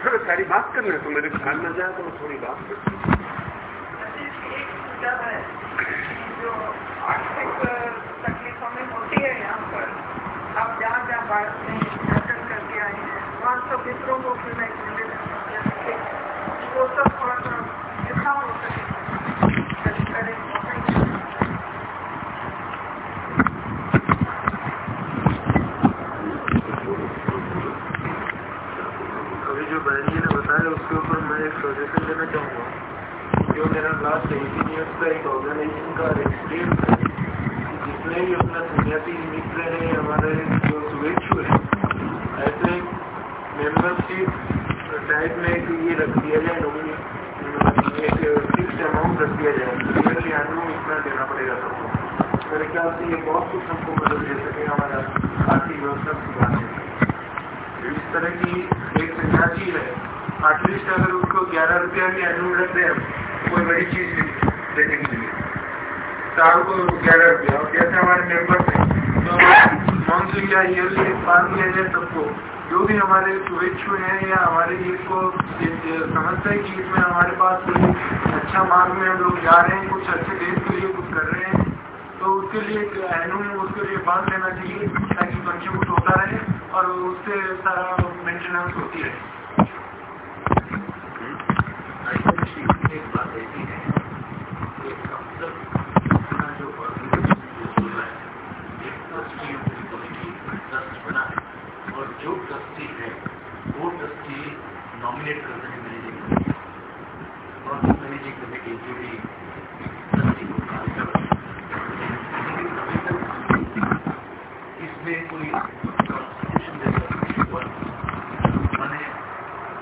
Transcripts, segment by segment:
हाँ सारी बात करना है तो मेरे ख्याल में जाए तो थोड़ी बात तकलीफों में होती है यहाँ पर आप जहाँ जहाँ भारत में दर्शन करके आए हैं वहाँ सब मित्रों को फिर मैं वो सब थोड़ा सा जितना हो सके करें अभी जो बहन जी ने बताया उसके ऊपर मैं एक सजेशन देना चाहूँगा। जो मेरा लास्ट एटीन ईयर्स का एक ऑर्गेनाइजेशन का एक्सपीरियंस है जितने भी अपना सन्यासी मित्र हैं, हमारे जो शुभेच्छु है, ऐसे मेंबरशिप टाइप में एक ये रख दिया जाए नॉमिनी एक फिक्स अमाउंट रख दिया जाए क्लियरली आदमी इतना देना पड़ेगा सबको। मेरे ख्याल से ये बहुत कुछ हमको मदद दे सके, हमारा आर्थिक व्यवस्था सुधारने इस तरह की एक सन्यासी है एटलीस्ट अगर उसको ग्यारह रुपया भी रख दे कोई बड़ी चीज़ नहीं देने के लिए साल को ग्यारह रुपया, और जैसे हमारे मेंबर थे तो मंथली या ईयरली पास लिया जाए सबको? जो भी हमारे शुभेच्छु हैं या हमारे ये को समझते हैं कि इसमें हमारे पास कोई अच्छा मार्ग में हम लोग जा रहे हैं, कुछ अच्छे देश के लिए कुछ कर रहे हैं तो उसके लिए एनुअल उसके लिए बाँध लेना चाहिए, ताकि कंट्रीब्यूट होता रहे और उससे सारा मेंटेनेंस होती रहे एक बात ऐसी है कि अब तक अपना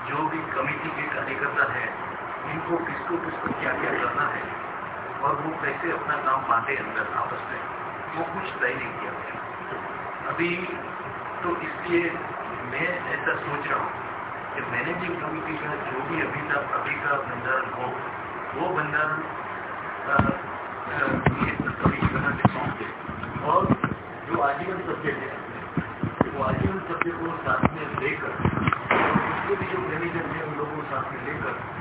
जो भी कमेटी के कार्यकर्ता है इनको किसको किसको क्या क्या करना है? और वो कैसे अपना काम बांटे अंदर, आपस में? वो कुछ तय नहीं किया गया अभी तो इसलिए मैं ऐसा सोच रहा हूँ कि मैनेजिंग कमेटी का जो भी अभी तक, अभी का भंडारण हो, वो भंडारण कमेटी बना के और जो आजीवन सब्जेक्ट है, वो आजीवन सब्जेक्ट को साथ में लेकर उसके भी जो मैनेजर है उन लोगों को साथ में लेकर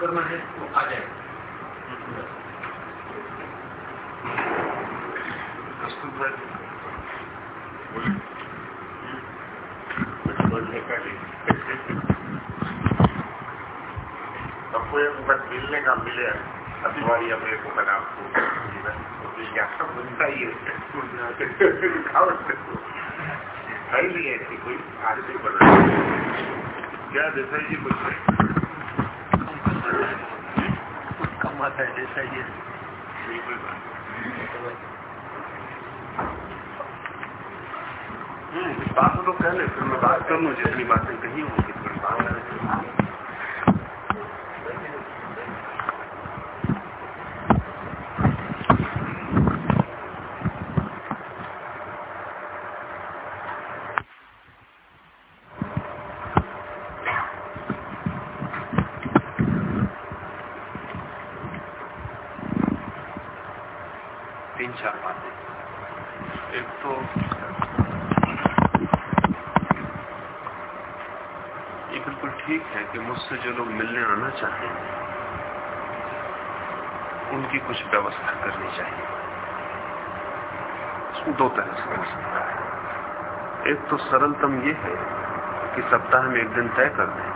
करना है वो आ जाए। सबको एक बस मिलने का मिले अतिवारी अपने को बना आपको बनता ही है नहीं ऐसी कोई आर्थिक बना क्या देसाई जी कुछ कम आता है, जैसा ये बात तो कह ले फिर मैं बात कर लू जितनी बातें कही होंगी। आना चाहते हैं। उनकी कुछ व्यवस्था करनी चाहिए। दो तरह से कर सकता है। एक तो सरलतम ये है कि सप्ताह में एक दिन तय कर दें।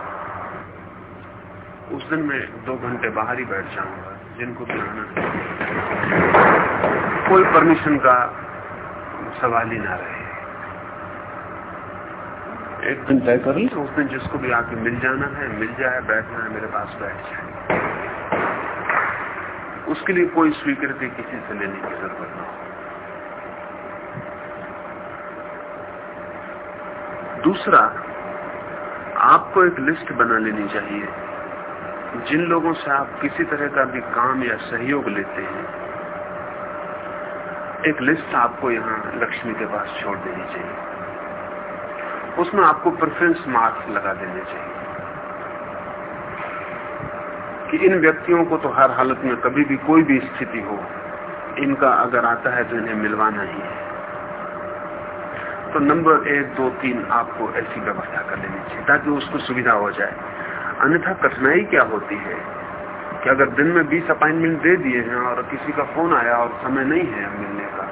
उस दिन मैं दो घंटे बाहर ही बैठ जाऊँगा, जिनको आना कोई परमिशन का सवाल ही ना रहे। एक दिन तय कर ली। उस दिन जिसको भी आके मिल जाना है, मिल जाए बैठना है, मेरे पास बैठ जाए। उसके लिए कोई स्वीकृति किसी से लेने की ज़रूरत ना हो। दूसरा, आपको एक लिस्ट बना लेनी चाहिए। जिन लोगों से आप किसी तरह का भी काम या सहयोग लेते हैं, एक लिस्ट आपको यहाँ लक्ष्मी के पास छोड़ देनी चाहिए। उसमें आपको प्रेफरेंस मार्क्स लगा देने चाहिए। कि इन व्यक्तियों को तो हर हालत में कभी भी कोई भी स्थिति हो, इनका अगर आता है तो इन्हें मिलवाना ही है। तो नंबर एक, दो, तीन आपको ऐसी व्यवस्था कर लेनी चाहिए ताकि उसको सुविधा हो जाए। अन्यथा कठिनाई क्या होती है कि अगर दिन में बीस अपॉइंटमेंट दे दिए हैं और किसी का फ़ोन आया और समय नहीं है मिलने का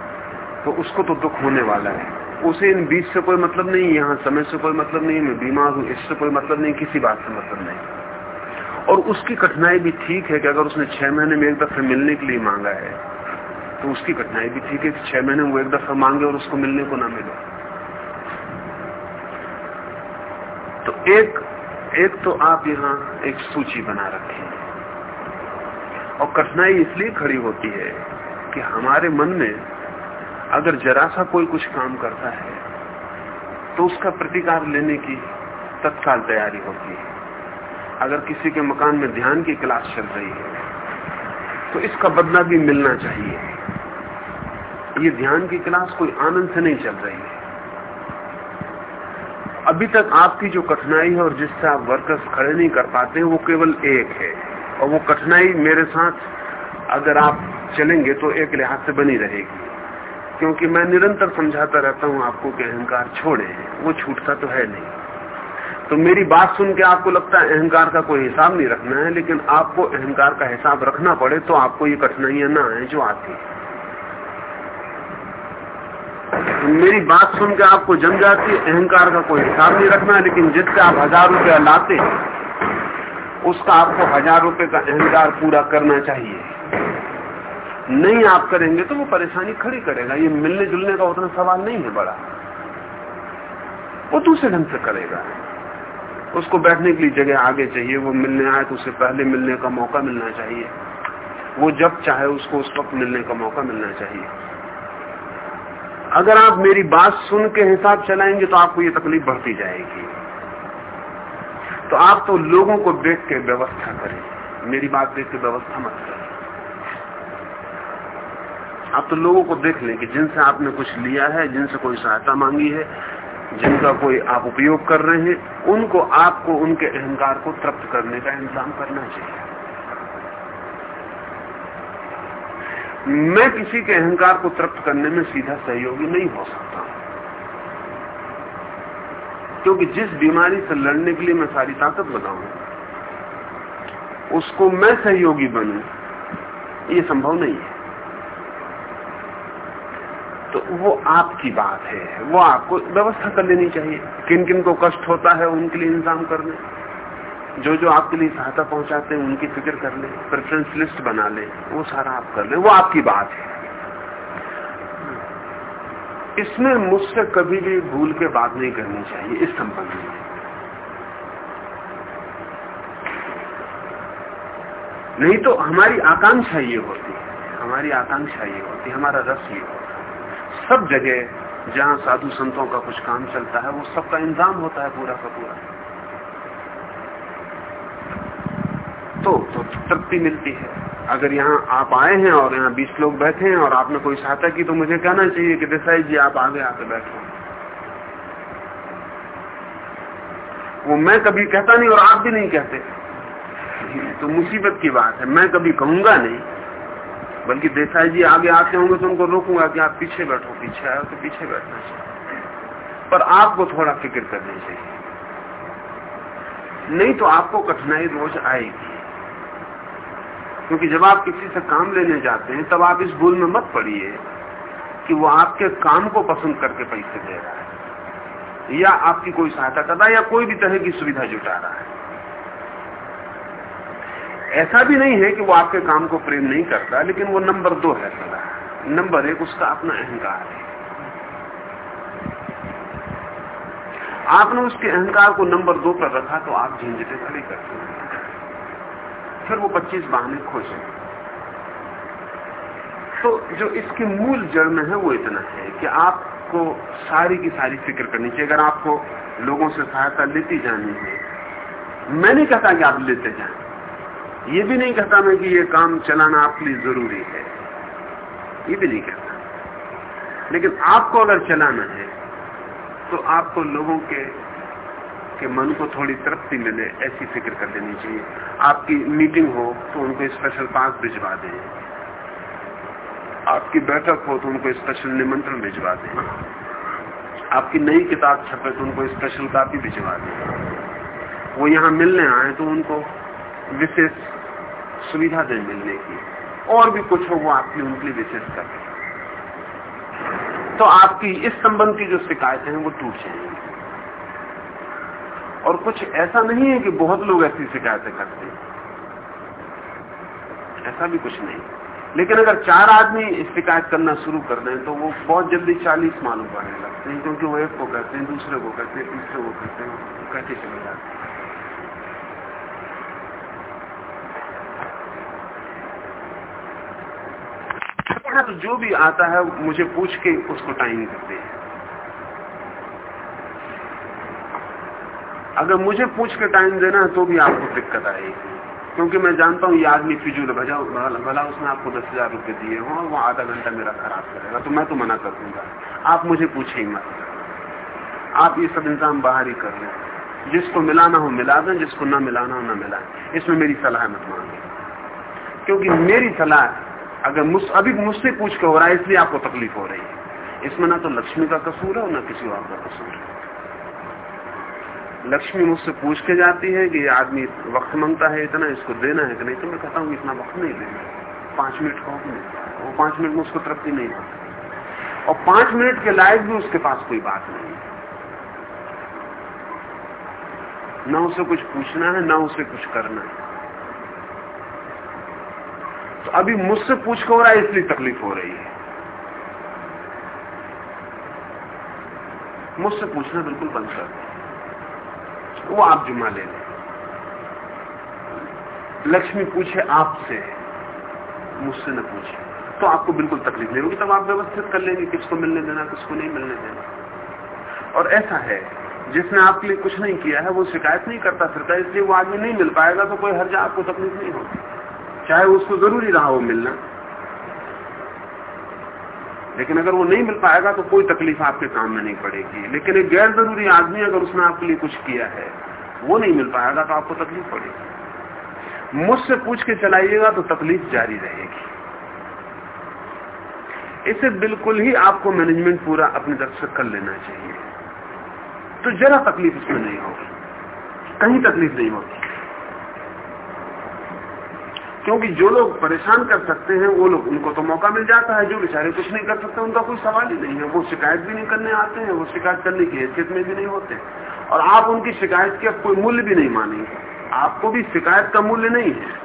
तो उसको तो दुख होने वाला है। उसे इन बीच से कोई मतलब नहीं, यहाँ समय से कोई मतलब नहीं, मैं बीमार हूँ, इससे कोई मतलब नहीं, किसी बात से मतलब नहीं। और उसकी कठिनाई भी ठीक है कि अगर उसने छह महीने में एक दफे मिलने के लिए मांगा है तो उसकी कठिनाई भी ठीक है कि छह महीने वो एक दफ़ा मांगे और उसको मिलने को ना मिले। तो एक एक तो आप यहाँ एक सूची बना रखें। और कठिनाई इसलिए खड़ी होती है कि हमारे मन में अगर जरा सा कोई कुछ काम करता है तो उसका प्रतिकार लेने की तत्काल तैयारी होती है। अगर किसी के मकान में ध्यान की क्लास चल रही है तो इसका बदला भी मिलना चाहिए। ये ध्यान की क्लास कोई आनंद से नहीं चल रही है। अभी तक आपकी जो कठिनाई है और जिससे आप वर्कर्स खड़े नहीं कर पाते वो केवल एक है। और वो कठिनाई मेरे साथ अगर आप चलेंगे तो एक लिहाज से बनी रहेगी। क्योंकि मैं निरंतर समझाता रहता हूँ आपको कि अहंकार छोड़े वो छूटता तो है नहीं। तो मेरी बात सुन के आपको लगता है अहंकार का कोई हिसाब नहीं रखना है, लेकिन आपको अहंकार का हिसाब रखना पड़े तो आपको ये कठिनाइयाँ ना आए जो आती तो मेरी बात सुन के आपको जम जाती अहंकार का कोई हिसाब नहीं रखना है, लेकिन जिससे आप हज़ार रुपया लाते उसका आपको हज़ार रुपए का अहंकार पूरा करना चाहिए। नहीं आप करेंगे तो वो परेशानी खड़ी करेगा। ये मिलने जुलने का उतना सवाल नहीं है बड़ा। वो दूसरे ढंग से करेगा। उसको बैठने के लिए जगह आगे चाहिए। वो मिलने आए तो उसे पहले मिलने का मौका मिलना चाहिए। वो जब चाहे उसको उस वक्त मिलने का मौका मिलना चाहिए। अगर आप मेरी बात सुन के हिसाब चलाएँगे तो आपको ये तकलीफ़ बढ़ती जाएगी। तो आप तो लोगों को देख के व्यवस्था करें। मेरी बात देख के व्यवस्था मत करें। आप तो लोगों को देख लें कि जिनसे आपने कुछ लिया है, जिनसे कोई सहायता मांगी है, जिनका कोई आप उपयोग कर रहे हैं, उनको, आपको, उनके अहंकार को तृप्त करने का इंतज़ाम करना चाहिए। मैं किसी के अहंकार को तृप्त करने में सीधा सहयोगी नहीं हो सकता। क्योंकि जिस बीमारी से लड़ने के लिए मैं सारी ताकत लगाऊँ, उसको मैं सहयोगी बनूं, ये संभव नहीं है। तो वो आपकी बात है। वो आपको व्यवस्था कर लेनी चाहिए। किन किन को कष्ट होता है उनके लिए इंतज़ाम कर ले जो जो आपके लिए सहायता पहुंचाते हैं, उनकी फ़िक्र कर ले प्रेफरेंस लिस्ट बना ले, वो सारा आप कर ले। वो आपकी बात है। इसमें मुझसे कभी भी भूल के बात नहीं करनी चाहिए, इस संबंध में। नहीं तो हमारी आकांक्षा ये होती है। हमारी आकांक्षा ये होती है, हमारा रस ये होता है। सब जगह जहाँ साधु संतों का कुछ काम चलता है वो सबका इंतज़ाम होता है पूरा का पूरा। तो, तो तृप्ति मिलती है। अगर यहाँ आप आए हैं और यहाँ बीस लोग बैठे हैं और आपने कोई सहायता की तो मुझे कहना चाहिए कि देसाई जी आप आगे आके बैठो। वो मैं कभी कहता नहीं और आप भी नहीं कहते। तो मुसीबत की बात है। मैं कभी कहूँगा नहीं। बल्कि देसाई जी आगे आते होंगे तो उनको रोकूँगा कि आप पीछे बैठो, पीछे आयो तो पीछे बैठना चाहिए। पर आपको थोड़ा फ़िक्र करनी चाहिए। नहीं तो आपको कठिनाई रोज आएगी। क्योंकि जब आप किसी से काम लेने जाते हैं, तब आप इस भूल में मत पड़िए कि वो आपके काम को पसंद करके पैसे दे रहा है। या आपकी कोई सहायता कर रहा है, या कोई भी तरह की सुविधा जुटा रहा है। ऐसा भी नहीं है कि वो आपके काम को प्रेम नहीं करता, लेकिन वो नंबर दो है सदा। नंबर एक, उसका अपना अहंकार है। आपने उसके अहंकार को नंबर दो पर रखा तो आप झंझटे खड़ी करते हैं। फिर वो 25 बहाने खोजे तो जो इसकी मूल जड़ में है, वो इतना है कि आपको सारी की सारी फ़िक्र करनी चाहिए। अगर आपको लोगों से सहायता लेती जानी है, मैं नहीं कहता कि आप लेते जाए। ये भी नहीं कहता मैं कि ये काम चलाना आपके लिए ज़रूरी है। ये भी नहीं कहता। लेकिन आपको अगर चलाना है तो आपको लोगों के के मन को थोड़ी तृप्ति मिले, ऐसी फ़िक्र कर लेनी चाहिए। आपकी मीटिंग हो तो उनको स्पेशल पास भिजवा दें। आपकी बैठक हो तो उनको स्पेशल निमंत्रण भिजवा दें। आपकी नई किताब छपे तो उनको स्पेशल कापी भिजवा दें। वो यहाँ मिलने आए तो उनको विशेष सुविधा दें मिलने की। और भी कुछ हो, वो आपकी उनके लिए विशेष कर तो आपकी इस संबंध की जो शिकायतें हैं, वो टूट जाएँगी। और कुछ ऐसा नहीं है कि बहुत लोग ऐसी शिकायतें करते हैं। ऐसा भी कुछ नहीं। लेकिन अगर चार आदमी शिकायत करना शुरू कर दें तो वो बहुत जल्दी चालीस मालूम पड़ने लगते हैं, क्योंकि वो एक को कहते हैं, दूसरे को कहते हैं, तीसरे को कहते हैं, कहते चले जाते हैं। तो जो भी आता है, मुझे पूछ के उसको टाइम करते हैं। अगर मुझे पूछ के टाइम देना है तो भी आपको दिक्कत आएगी। क्योंकि मैं जानता हूँ, ये आदमी फिजूल भजा, भला उसने आपको दस हज़ार रुपये दिए हो वो आधा घंटा मेरा खराब करेगा तो मैं तो मना कर दूँगा। आप मुझे पूछे ही मत। आप ये सब इंतज़ाम बाहर ही कर लें। जिसको मिलाना हो, मिला दें, जिसको ना मिलाना हो, ना मिलाएँ। इसमें मेरी सलाह मत मांगे। क्योंकि मेरी सलाह अगर मुझ, अभी मुझसे पूछ के हो रहा है, इसलिए आपको तकलीफ़ हो रही है। इसमें ना तो लक्ष्मी का कसूर है और ना किसी और का कसूर है। लक्ष्मी मुझसे पूछ के जाती है कि आदमी वक्त माँगता है इतना, इसको देना है कि नहीं? तो मैं कहता हूँ इतना वक्त नहीं देना। पाँच मिनट का वो पाँच मिनट में उसको तृप्ति नहीं होती। और पाँच मिनट के लायक भी उसके पास कोई बात नहीं है। न उसे कुछ पूछना है, न उसे कुछ करना है। तो अभी मुझसे पूछ हो रहा है, इसलिए तकलीफ़ हो रही है। मुझसे पूछना बिल्कुल बंद कर वो आप जुमा ले लें। लक्ष्मी पूछे आपसे, मुझसे न पूछे। तो आपको बिल्कुल तकलीफ़ नहीं होगी, तब आप व्यवस्थित कर लेंगे, किसको मिलने देना, किसको नहीं मिलने देना। और ऐसा है, जिसने आपके लिए कुछ नहीं किया है, वो शिकायत नहीं करता फिरता, इसलिए वो आदमी नहीं मिल पाएगा तो कोई हर्जा आपको तकलीफ़ नहीं होगी। चाहे उसको ज़रूरी रहा हो मिलना। लेकिन अगर वो नहीं मिल पाएगा तो कोई तकलीफ़ आपके काम में नहीं पड़ेगी। लेकिन एक गैर ज़रूरी आदमी अगर उसने आपके लिए कुछ किया है, वो नहीं मिल पाएगा तो आपको तकलीफ़ पड़ेगी। मुझसे पूछ के चलाइएगा तो तकलीफ़ जारी रहेगी। इसे बिल्कुल ही आपको मैनेजमेंट पूरा अपनी से कर लेना चाहिए। तो जरा तकलीफ़ इसमें नहीं होगी। कहीं तकलीफ़ नहीं होगी। क्योंकि जो लोग परेशान कर सकते हैं, वो लोग, उनको तो मौका मिल जाता है, जो बेचारे कुछ नहीं कर सकते, उनका कोई सवाल ही नहीं है। वो शिकायत भी नहीं करने आते हैं, वो शिकायत करने की हैसियत में भी नहीं होते। और आप उनकी शिकायत के कोई मूल्य भी नहीं मानेंगे। आपको भी शिकायत का मूल्य नहीं है।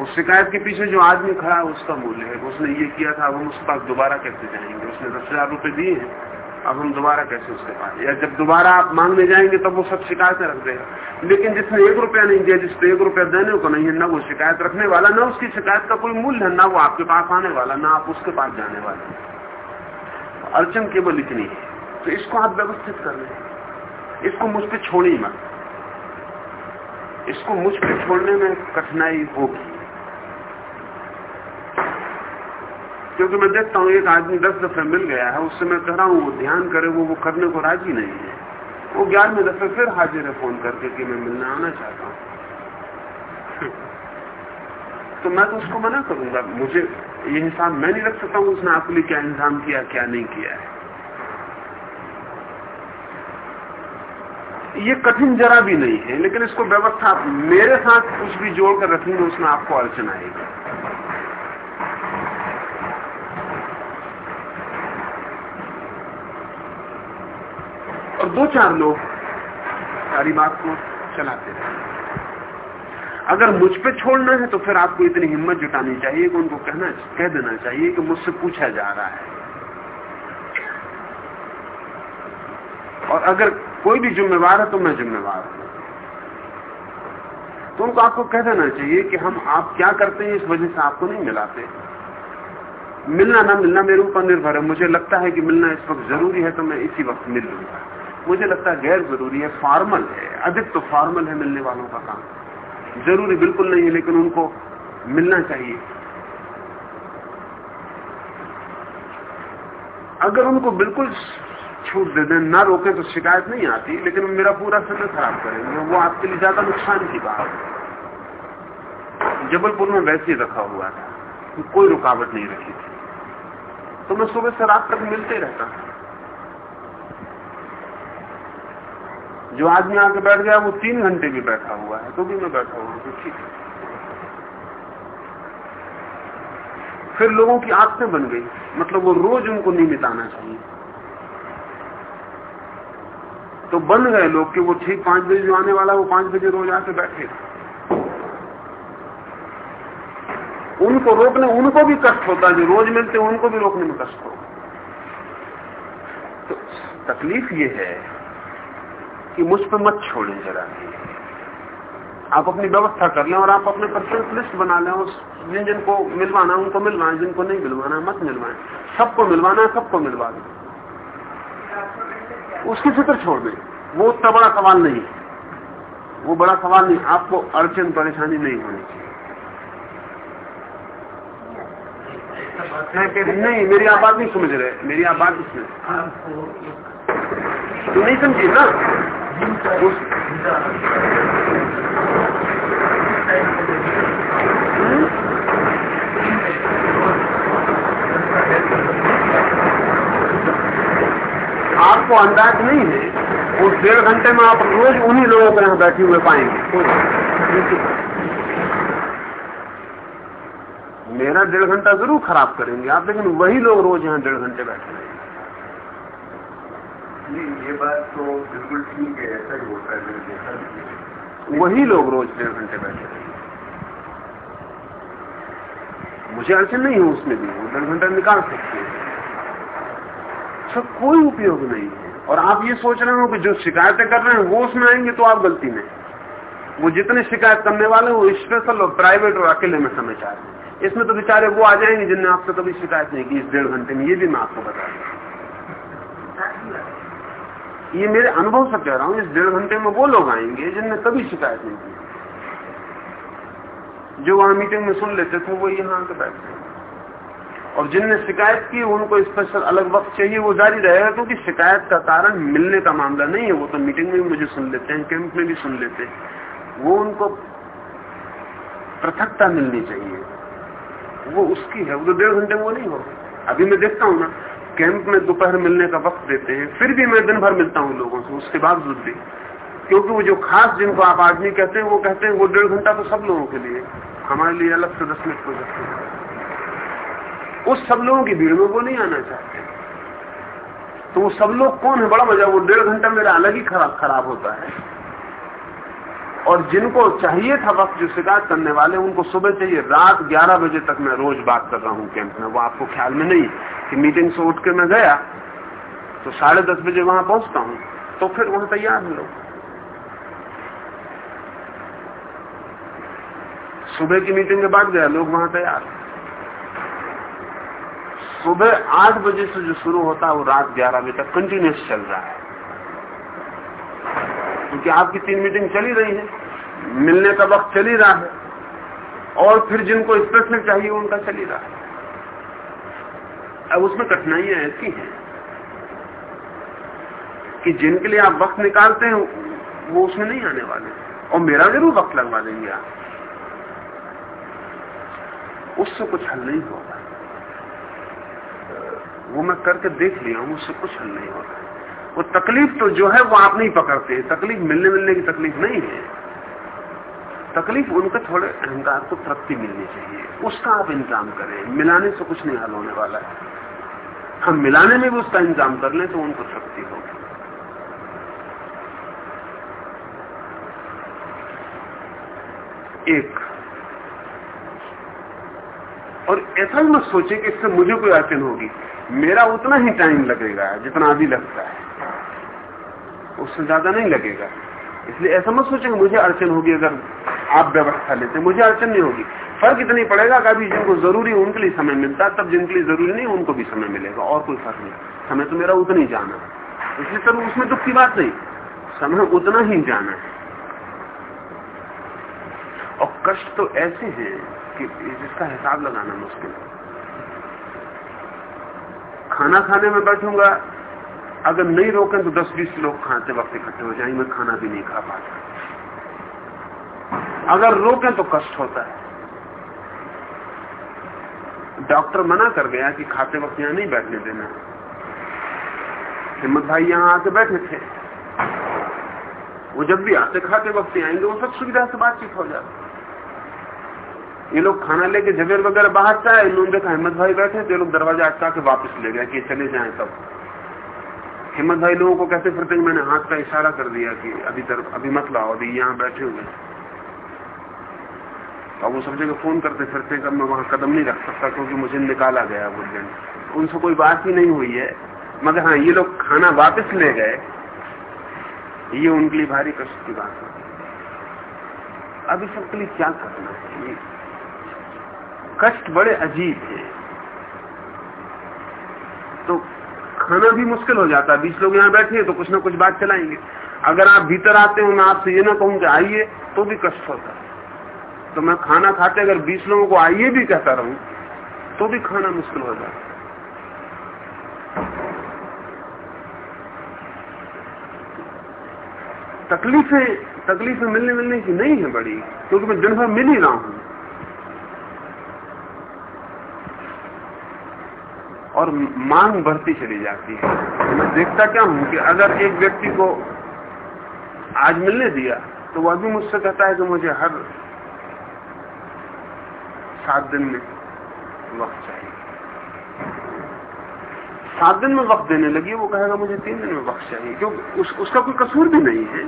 उस शिकायत के पीछे जो आदमी खड़ा है, उसका मूल्य है। उसने ये किया था अब हम उसके पास दोबारा कैसे जाएँगे? उसने दस हज़ार रुपए दिए हैं। अब हम दोबारा कैसे उसके पास? या जब दोबारा आप मांगने जाएँगे, तब वो सब शिकायतें रख देगा। लेकिन जिसने एक रुपया नहीं दिया जिसको एक रुपया देने को नहीं है, ना वो शिकायत रखने वाला, ना उसकी शिकायत का कोई मूल्य है ना वो आपके पास आने वाला, ना आप उसके पास जाने वाले। अड़चन केवल इतनी है। तो इसको आप व्यवस्थित कर लें। इसको मुझ पर छोड़ी मत। इसको मुझ पर छोड़ने में कठिनाई होगी। क्योंकि मैं देखता हूँ, एक आदमी दस दफे मिल गया है, उससे मैं कह रहा हूँ वो ध्यान करे, वो वो करने को राज़ी नहीं है। वो ग्यारहवें दफे फिर हाजिर है फ़ोन करके कि मैं मिलने आना चाहता हूँ। तो मैं तो उसको मना करूँगा। मुझे ये हिसाब मैं नहीं रख सकता हूँ, उसने आपके लिए क्या इंतज़ाम किया, क्या नहीं किया है। ये कठिन जरा भी नहीं है, लेकिन इसको व्यवस्था मेरे साथ कुछ भी जोड़कर रखेंगे, उसमें आपको अड़चन आएगी। और दो चार लोग सारी बात को चलाते रहे अगर मुझ पे छोड़ना है तो फिर आपको इतनी हिम्मत जुटानी चाहिए कि उनको कहना, कह देना चाहिए कि मुझसे पूछा जा रहा है। और अगर कोई भी जिम्मेवार है तो मैं जिम्मेवार हूँ। तो उनको आपको कह देना चाहिए कि हम, आप क्या करते हैं, इस वजह से आपको नहीं मिलाते। मिलना ना मिलना मेरे ऊपर निर्भर है। मुझे लगता है कि मिलना इस वक्त ज़रूरी है तो मैं इसी वक्त मिल लूँगा। मुझे लगता है गैर ज़रूरी है फॉर्मल है, अधिक तो फॉर्मल है मिलने वालों का काम। ज़रूरी बिल्कुल नहीं है, लेकिन उनको मिलना चाहिए। अगर उनको बिल्कुल छूट दे दें, ना रोके तो शिकायत नहीं आती, लेकिन मेरा पूरा समय खराब करेंगे। वो आपके लिए ज़्यादा नुकसान की बात है। जबलपुर में वैसे ही रखा हुआ था कोई रुकावट नहीं रखी थी। तो मैं सुबह से रात तक मिलते रहता जो आदमी आके बैठ गया, वो तीन घंटे भी बैठा हुआ है तो भी मैं बैठा हुआ हूँ ठीक है। फिर लोगों की आदतें बन गई मतलब वो रोज उनको नियमित आना चाहिए। तो बन गए लोग कि वो ठीक पाँच बजे जो आने वाला वो पाँच बजे रोज आके बैठे। उनको रोकने, उनको भी कष्ट होता है, जो रोज मिलते उनको भी रोकने में कष्ट होगा तो तकलीफ़ ये है कि मुझ पर मत छोड़ें जरा। आप अपनी व्यवस्था कर लें और आप अपने पर्सनल लिस्ट बना लें और जिन जिनको मिलवाना उनको मिलवाएँ जिनको नहीं मिलवाना मत मिलवाएँ। सबको मिलवाना है सबको मिलवा दें। उसकी फ़िक्र छोड़ दें। वो उतना बड़ा सवाल नहीं वो बड़ा सवाल नहीं आपको अड़चन परेशानी नहीं होनी चाहिए। नहीं मेरी आप बात नहीं समझ रहे मेरी आप बात नहीं तो नहीं समझी ना? उस आपको अंदाज नहीं है। उस डेढ़ घंटे में आप रोज उन्हीं लोगों को यहाँ बैठे हुए पाएँगे। मेरा डेढ़ घंटा ज़रूर खराब करेंगे। आप लेकिन वही लोग रोज यहाँ डेढ़ घंटे बैठे ये बात तो बिल्कुल ठीक है, ऐसा ही होता है वही लोग रोज डेढ़ घंटे बैठे मुझे अड़चन नहीं है उसमें भी, वो डेढ़ घंटा निकाल सकते हैं। सब कोई उपयोग नहीं है। और आप ये सोच रहे हो कि जो शिकायतें कर रहे हैं, वो उसमें आएँगे तो आप गलती में। वो जितने शिकायत करने वाले वो स्पेशल और प्राइवेट और अकेले में समय चाह रहे हैं। इसमें तो बेचारे वो आ जाएँगे जिनने आपसे कभी शिकायत नहीं की इस डेढ़ घंटे में। ये भी मैं आपको बता दूँ। ये मेरे अनुभव से कह रहा हूँ, इस डेढ़ घंटे में वो लोग आएँगे जिनने कभी शिकायत नहीं की। जो वहाँ मीटिंग में सुन लेते थे, वो यहाँ आके बैठते और जिनने शिकायत की, उनको स्पेशल अलग वक्त चाहिए, वो जारी रहेगा, क्योंकि शिकायत का कारण मिलने का मामला नहीं है। वो तो मीटिंग में भी मुझे सुन लेते हैं कैंप में भी सुन लेते हैं। वो उनको पृथकता मिलनी चाहिए। वो उसकी है, वो तो डेढ़ घंटे में वो नहीं होगा। अभी मैं देखता हूँ ना कैंप में दोपहर मिलने का वक्त देते हैं, फिर भी मैं दिन भर मिलता हूँ लोगों से, उसके बावजूद भी। क्योंकि वो जो खास जिनको आप आदमी कहते हैं, वो कहते हैं, वो डेढ़ घंटा तो सब लोगों के लिए, हमारे लिए अलग से दस मिनट हो सकते हैं। उस सब लोगों की भीड़ में वो नहीं आना चाहते। तो वो सब लोग कौन है? बड़ा मज़ा, वो डेढ़ घंटा मेरा अलग ही खराब खराब होता है। और जिनको चाहिए था वक्त जो शिकायत करने वाले, उनको सुबह चाहिए रात 11 बजे तक मैं रोज बात कर रहा हूँ कैंप में। वो आपको ख्याल में नहीं कि मीटिंग से उठ के मैं गया तो साढ़े दस बजे वहाँ पहुँचता हूँ तो फिर वहाँ तैयार है लोग। सुबह की मीटिंग के बाद गया, लोग वहाँ तैयार सुबह आठ बजे से जो शुरू होता है, वो रात ग्यारह बजे तक कंटिन्यूस चल रहा है। क्योंकि आपकी तीन मीटिंग चली रही है। मिलने का वक्त चल रहा है। और फिर जिनको स्पेशल चाहिए, उनका चल रहा है। अब उसमें कठिनाइयाँ ऐसी हैं कि जिनके लिए आप वक्त निकालते हैं, वो उसमें नहीं आने वाले। और मेरा ज़रूर वक्त लगवा देंगे आप। उससे कुछ हल नहीं होगा। वो मैं करके देख लिया हूँ, उससे कुछ हल नहीं होता वो तकलीफ़ तो जो है वो आप नहीं पकड़ते तकलीफ़ मिलने मिलने की तकलीफ़ नहीं है। तकलीफ़ उनके थोड़े अहंकार को तृप्ति मिलनी चाहिए। उसका आप इंतज़ाम करें। मिलाने से कुछ नहीं हल होने वाला है। हम मिलाने में भी उसका इंतज़ाम कर लें तो उनको तृप्ति होगी। एक। और ऐसा भी मत सोचे कि इससे मुझे कोई अड़चन होगी। मेरा उतना ही टाइम लगेगा, जितना अभी लगता है। उससे ज़्यादा नहीं लगेगा। इसलिए ऐसा मत सोचे कि मुझे अड़चन होगी अगर आप व्यवस्था लेते मुझे अड़चन नहीं होगी। फ़र्क इतना पड़ेगा कि अभी जिनको ज़रूरी उनके लिए समय मिलता, तब जिनके लिए ज़रूरी नहीं, उनको भी समय मिलेगा, और कोई फ़र्क नहीं। समय तो मेरा उतना ही जाना इसलिए तब उसमें दुख की बात नहीं, समय उतना ही जाना है। और कष्ट तो ऐसे हैं कि जिसका हिसाब लगाना मुश्किल है। खाना खाने में बैठूँगा अगर नहीं रोकें तो 10-20 लोग खाते वक्त इकट्ठे हो जाएँगे मैं खाना भी नहीं खा पाता। अगर रोकें तो कष्ट होता है। डॉक्टर मना कर गया कि खाते वक्त यहाँ नहीं बैठने देना। हिम्मत भाई यहाँ आके बैठे थे। वो जब भी आते खाते वक्त आएँगे, वो सब सुविधा से बातचीत हो जाती। ये लोग खाना लेके जगह वगैरह बाहर से आए, इन्होंने देखा हिम्मत भाई बैठे तो लोग दरवाज़ा अटका के वापस ले गए कि चले जाए तब हिम्मत भाई लोगों को कहते फिरते मैंने हाथ का इशारा कर दिया कि अभी तर, अभी मत लाओ अभी यहाँ बैठे हुए अब वो सब जगह फ़ोन करते फिरते कब मैं वहाँ कदम नहीं रख सकता क्योंकि मुझे निकाला गया बुलगन उनसे कोई बात ही नहीं हुई है। मगर हाँ ये लोग खाना वापस ले गए। ये उनके लिए भारी कष्ट की बात है। इस सबके लिए क्या करना है? कष्ट बड़े अजीब है। तो खाना भी मुश्किल हो जाता है। बीस लोग यहाँ बैठे तो कुछ ना कुछ बात चलाएँगे। अगर आप भीतर आते हो, मैं आपसे ये ना कहूँ कि आइए तो भी कष्ट होता है। तो मैं खाना खाते अगर बीस लोगों को आइए भी कहता रहूँ तो भी खाना मुश्किल हो जाता है। तकलीफें तकलीफें मिलने मिलने की नहीं है बड़ी, क्योंकि मैं दिन भर मिल ही रहा हूँ। और मांग बढ़ती चली जाती है। मैं देखता क्या हूँ कि अगर एक व्यक्ति को आज मिलने दिया तो वह भी मुझसे कहता है कि मुझे हर सात दिन में वक्त चाहिए। सात दिन में वक्त देने लगी वो कहेगा मुझे तीन दिन में वक्त चाहिए। क्योंकि उस, उसका कोई कसूर भी नहीं है।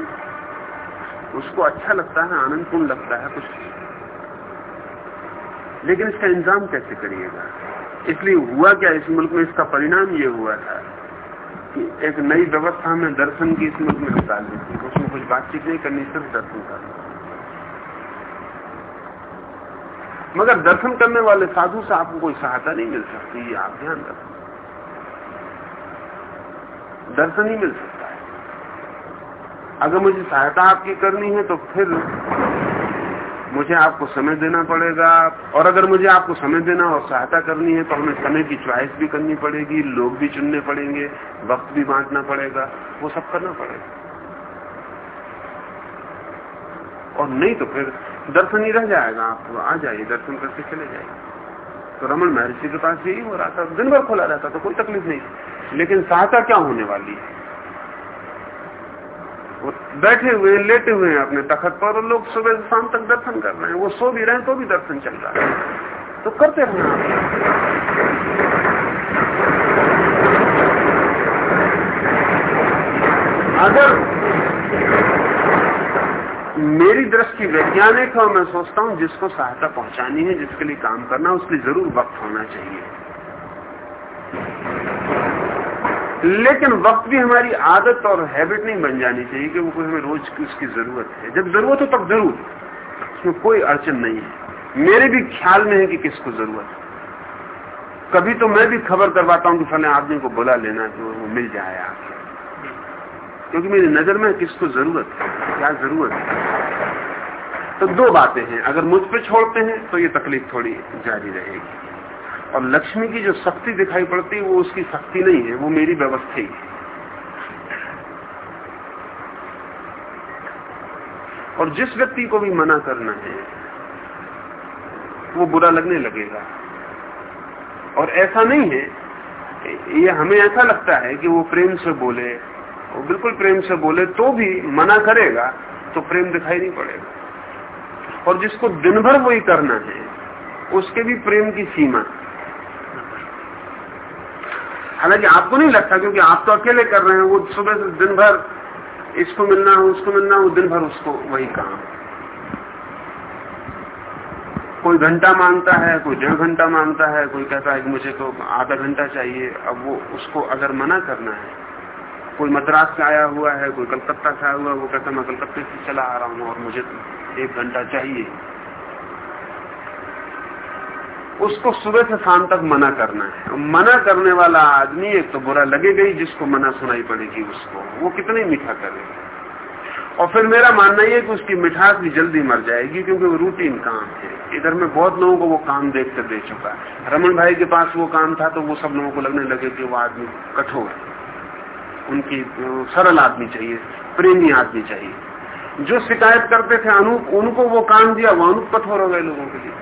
उसको अच्छा लगता है आनंदपूर्ण लगता है कुछ लेकिन इसका इंतज़ाम कैसे करिएगा? इसलिए हुआ क्या? इस मुल्क में इसका परिणाम ये हुआ था कि एक नई व्यवस्था में दर्शन की इस मुल्क में डाल दी थी उसमें कुछ बातचीत नहीं करनी, सिर्फ़ दर्शन करना। मगर दर्शन करने वाले साधु से आपको कोई सहायता नहीं मिल सकती, ये आप ध्यान रखें। दर्शन ही मिल सकता है। अगर मुझे सहायता आपकी करनी है तो फिर मुझे आपको समय देना पड़ेगा। और अगर मुझे आपको समय देना और सहायता करनी है तो हमें समय की च्वाइस भी करनी पड़ेगी, लोग भी चुनने पड़ेंगे, वक्त भी बांटना पड़ेगा, वो सब करना पड़ेगा। और नहीं तो फिर दर्शन ही रह जाएगा, आप आ जाइए, दर्शन करके चले जाइए। तो रमन महर्षि के पास यही हो रहा था, दिन भर खुला रहता तो कोई तकलीफ़ नहीं। लेकिन सहायता क्या होने वाली है? वो बैठे हुए, लेटे हुए हैं अपने तखत पर और लोग सुबह से शाम तक दर्शन कर रहे हैं। वो सो भी रहे तो भी दर्शन चल रहा है। तो करते रहे अगर मेरी दृष्टि वैज्ञानिक है, मैं सोचता हूँ जिसको सहायता पहुंचानी है, जिसके लिए काम करना उसके लिए ज़रूर वक्त होना चाहिए। लेकिन वक्त भी हमारी आदत और हैबिट नहीं बन जानी चाहिए कि वो कोई हमें रोज की उसकी ज़रूरत है। जब ज़रूरत हो तब ज़रूर। उसमें कोई अड़चन नहीं है। मेरे भी ख्याल में है कि किसको ज़रूरत है। कभी तो मैं भी खबर करवाता हूँ कि फले आदमी को बुला लेना कि वो मिल जाए आके। क्योंकि मेरी नज़र में किसको ज़रूरत है, क्या ज़रूरत है। तो दो बातें हैं। अगर मुझ पर छोड़ते हैं तो ये तकलीफ़ थोड़ी जारी रहेगी। और लक्ष्मी की जो शक्ति दिखाई पड़ती है वो उसकी शक्ति नहीं है, वो मेरी व्यवस्था ही है। और जिस व्यक्ति को भी मना करना है, वो बुरा लगने लगेगा। और ऐसा नहीं है, ये हमें ऐसा लगता है कि वो प्रेम से बोले, वो बिल्कुल प्रेम से बोले तो भी मना करेगा तो प्रेम दिखाई नहीं पड़ेगा। और जिसको दिन भर वही करना है, उसके भी प्रेम की सीमा हालाँकि आपको नहीं लगता, क्योंकि आप तो अकेले कर रहे हैं, वो सुबह से दिन भर इसको मिलना है, उसको मिलना वो दिन भर उसको वही काम। कोई घंटा माँगता है, कोई डेढ़ घंटा माँगता है, कोई कहता है कि मुझे तो आधा घंटा चाहिए, अब वो उसको अगर मना करना है, कोई मद्रास से आया हुआ है, कोई कलकत्ता से आया हुआ है, वो कहता है, मैं कलकत्ते से चला आ रहा हूँ और मुझे एक घंटा चाहिए। उसको सुबह से शाम तक मना करना है। मना करने वाला आदमी एक तो बुरा लगेगा ही जिसको मना सुनाई पड़ेगी उसको। वो कितने मीठा करेगा और फिर मेरा मानना यह कि उसकी मिठास भी जल्दी मर जाएगी क्योंकि वो रूटीन काम है। इधर में बहुत लोगों को वो काम देख कर दे चुका है। रमन भाई के पास वो काम था तो वो सब लोगों को लगने लगे कि वो आदमी कठोर उनकी सरल आदमी चाहिए, प्रेमी आदमी चाहिए। जो शिकायत करते थे अनूप उनको वो काम दिया, वो अनूप कठोर हो गए लोगों के लिए।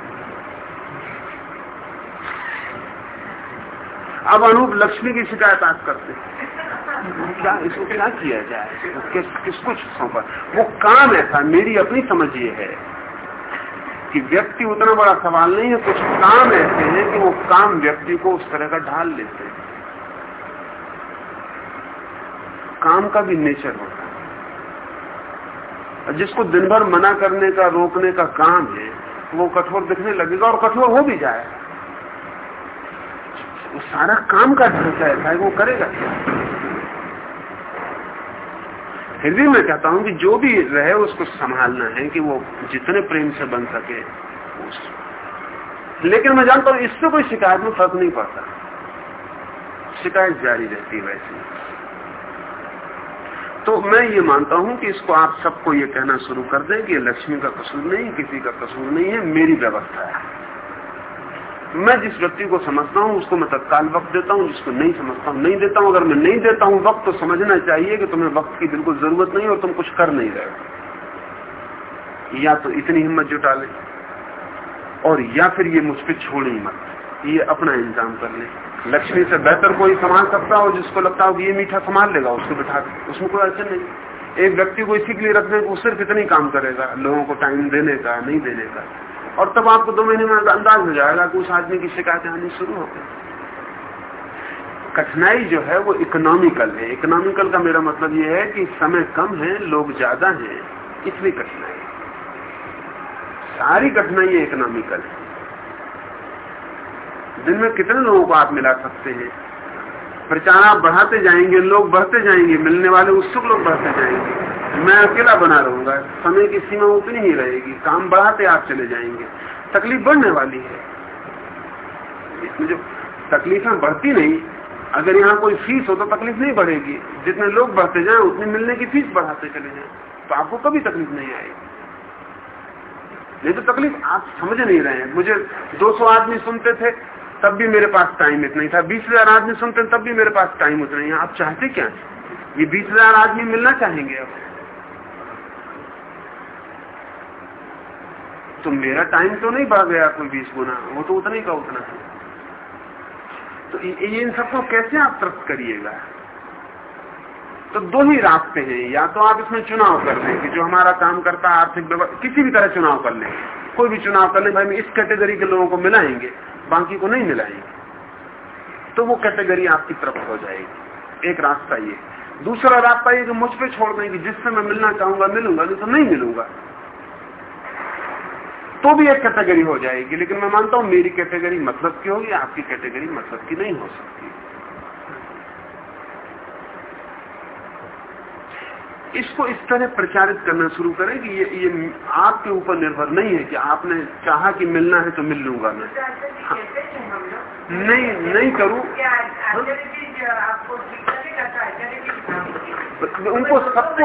अब अनूप लक्ष्मी की शिकायत आज करते क्या, इसको क्या किया जाए? किस किसको सौंपा? वो काम ऐसा, मेरी अपनी समझ ये है कि व्यक्ति उतना बड़ा सवाल नहीं है, कुछ काम ऐसे हैं कि वो काम व्यक्ति को उस तरह का ढाल लेते हैं। काम का भी नेचर होता है। जिसको दिन भर मना करने का, रोकने का काम है, वो कठोर दिखने लगेगा और कठोर हो भी जाएगा वो सारा काम का ढांचा ऐसा है वो करेगा क्या? फिर भी मैं कहता हूँ कि जो भी रहे उसको संभालना है कि वो जितने प्रेम से बन सके उस। लेकिन मैं जानता हूँ इससे कोई शिकायत में फ़र्क नहीं पड़ता। शिकायत जारी रहती है वैसे। तो मैं ये मानता हूँ कि इसको आप सबको ये कहना शुरू कर दें कि लक्ष्मी का कसूर नहीं, किसी का कसूर नहीं है, मेरी व्यवस्था है। मैं जिस व्यक्ति को समझता हूँ, उसको मैं तत्काल वक्त देता हूँ, जिसको नहीं समझता हूँ, नहीं देता हूँ। अगर मैं नहीं देता हूँ वक्त तो समझना चाहिए कि तुम्हें वक्त की बिल्कुल ज़रूरत नहीं और तुम कुछ कर नहीं रहे या तो इतनी हिम्मत जुटा ले और या फिर ये मुझ पर छोड़ ही मत। ये अपना इंतज़ाम कर ले। लक्ष्मी से बेहतर कोई संभाल सकता हो जिसको लगता हो कि ये मीठा संभाल लेगा, उसको बिठा उसमें कोई अड़चन नहीं। एक व्यक्ति को इसी के लिए रखने को सिर्फ़ इतनी काम करेगा, लोगों को टाइम देने का, नहीं देने का। और तब आपको दो महीने में अंदाज हो जाएगा कि उस आदमी की शिकायतें आनी शुरू हो गई। कठिनाई जो है वो इकोनॉमिकल है। इकोनॉमिकल का मेरा मतलब ये है कि समय कम है, लोग ज़्यादा हैं इसलिए कठिनाई। सारी कठिनाई इकोनॉमिकल है। दिन में कितने लोगों को आप मिला सकते हैं? प्रचार आप बढ़ाते जाएँगे, लोग बढ़ते जाएँगे, मिलने वाले उत्सुक लोग बढ़ते जाएँगे। मैं अकेला बना रहूँगा। समय की सीमा उतनी ही रहेगी। काम बढ़ाते आप चले जाएँगे। तकलीफ़ बढ़ने वाली है। इसमें जो तकलीफें बढ़ती नहीं, अगर यहाँ कोई फ़ीस हो तो तकलीफ़ नहीं बढ़ेगी। जितने लोग बढ़ते जाए, उतनी मिलने की फ़ीस बढ़ाते चले जाए। तो आपको कभी तकलीफ़ नहीं आएगी। नहीं तो तकलीफ़ आप समझ नहीं रहे हैं। मुझे 200 आदमी सुनते थे, तब भी मेरे पास टाइम इतना ही था। बीस हज़ार आदमी सुनते तब भी मेरे पास टाइम उतना ही आप चाहते क्या ये बीस हज़ार आदमी मिलना चाहेंगे अब। तो मेरा टाइम तो नहीं बढ़ गया कोई बीस गुना, वो तो उतना ही का उतना। है तो इन सबको कैसे आप तृप्त करिएगा? तो दो ही रास्ते हैं, या तो आप इसमें चुनाव कर लें कि जो हमारा काम करता है आर्थिक व्यवस्था किसी भी तरह चुनाव कर लें। कोई भी चुनाव कर लें, भाई हम इस कैटेगरी के लोगों को मिलाएँगे, बाकी को नहीं मिलाएँगे। तो वो कैटेगरी आपकी तरफ़ हो जाएगी। एक रास्ता ये। दूसरा रास्ता ये कि मुझ पर छोड़ देंगे जिससे मैं मिलना चाहूँगा, मिलूँगा, नहीं तो नहीं मिलूँगा। तो भी एक कैटेगरी हो जाएगी लेकिन मैं मानता हूँ मेरी कैटेगरी मतलब की होगी आपकी कैटेगरी मतलब की नहीं हो सकती। इसको इस तरह प्रचारित करना शुरू करें कि ये ये आपके ऊपर निर्भर नहीं है कि आपने चाहा कि मिलना है तो मिल लूँगा मैं। हाँ, नहीं नहीं करूँ। हाँ? उनको सबको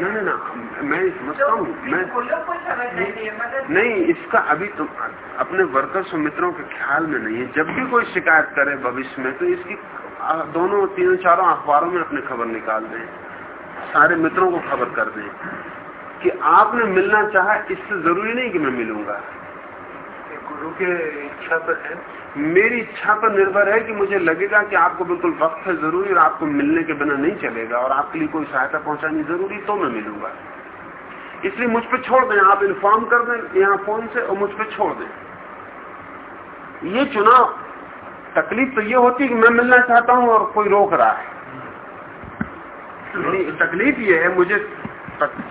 ना ना ना मैं समझता हूँ मैं नहीं इसका अभी तुम अपने वर्कर्स और मित्रों के ख्याल में नहीं है। जब भी कोई शिकायत करे भविष्य में तो इसकी दोनों तीनों चारों अखबारों में अपनी खबर निकाल दें। सारे मित्रों को खबर कर दें कि आपने मिलना चाहा इससे ज़रूरी नहीं कि मैं मिलूँगा। गुरु के इच्छा पर है। मेरी इच्छा पर निर्भर है कि मुझे लगेगा कि आपको बिल्कुल वक्त है ज़रूरी और आपको मिलने के बिना नहीं चलेगा और आपके लिए कोई सहायता पहुंचानी ज़रूरी तो मैं मिलूँगा। इसलिए मुझ पर छोड़ दें, आप इन्फॉर्म कर दें यहाँ फ़ोन से और मुझ पर छोड़ दें। ये चुनाव, तकलीफ़ तो ये होती है कि मैं मिलना चाहता हूँ और कोई रोक रहा है। तकलीफ़ ये है, मुझे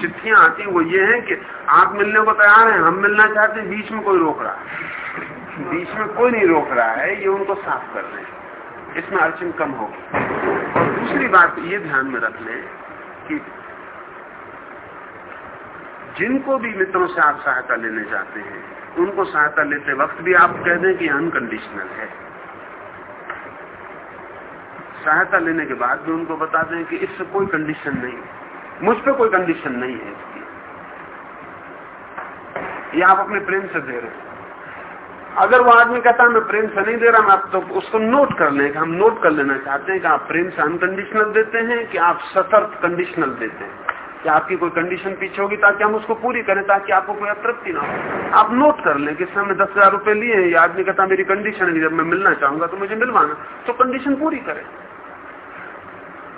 चिट्ठियाँ आती वो ये है कि आप मिलने को तैयार हैं, हम मिलना चाहते हैं, बीच में कोई रोक रहा है। बीच में कोई नहीं रोक रहा है, ये उनको साफ़ कर रहे इसमें अड़चन कम होगी। और दूसरी बात ये ध्यान में रख लें कि जिनको भी मित्रों से आप सहायता लेने जाते हैं, उनको सहायता लेते वक्त भी आप कह दें कि अनकंडीशनल है। सहायता लेने के बाद भी उनको बता दें कि इससे कोई कंडीशन नहीं है। मुझ पर कोई कंडीशन नहीं है इसकी। ये आप अपने प्रेम से दे रहे अगर वो आदमी कहता है, मैं प्रेम से नहीं दे रहा, मैं आप तो उसको नोट कर लें कि हम नोट कर लेना चाहते हैं कि आप प्रेम से अनकंडीशनल देते हैं कि आप सतर्क कंडीशनल देते हैं। कि आपकी कोई कंडीशन पीछे होगी ताकि हम उसको पूरी करें, ताकि आपको कोई अतृप्ति ना हो। आप नोट कर लें कि हमने दस हज़ार रुपए लिए ये आदमी कहता, मेरी कंडीशन है जब मैं मिलना चाहूँगा तो मुझे मिलवाना। तो कंडीशन पूरी करें।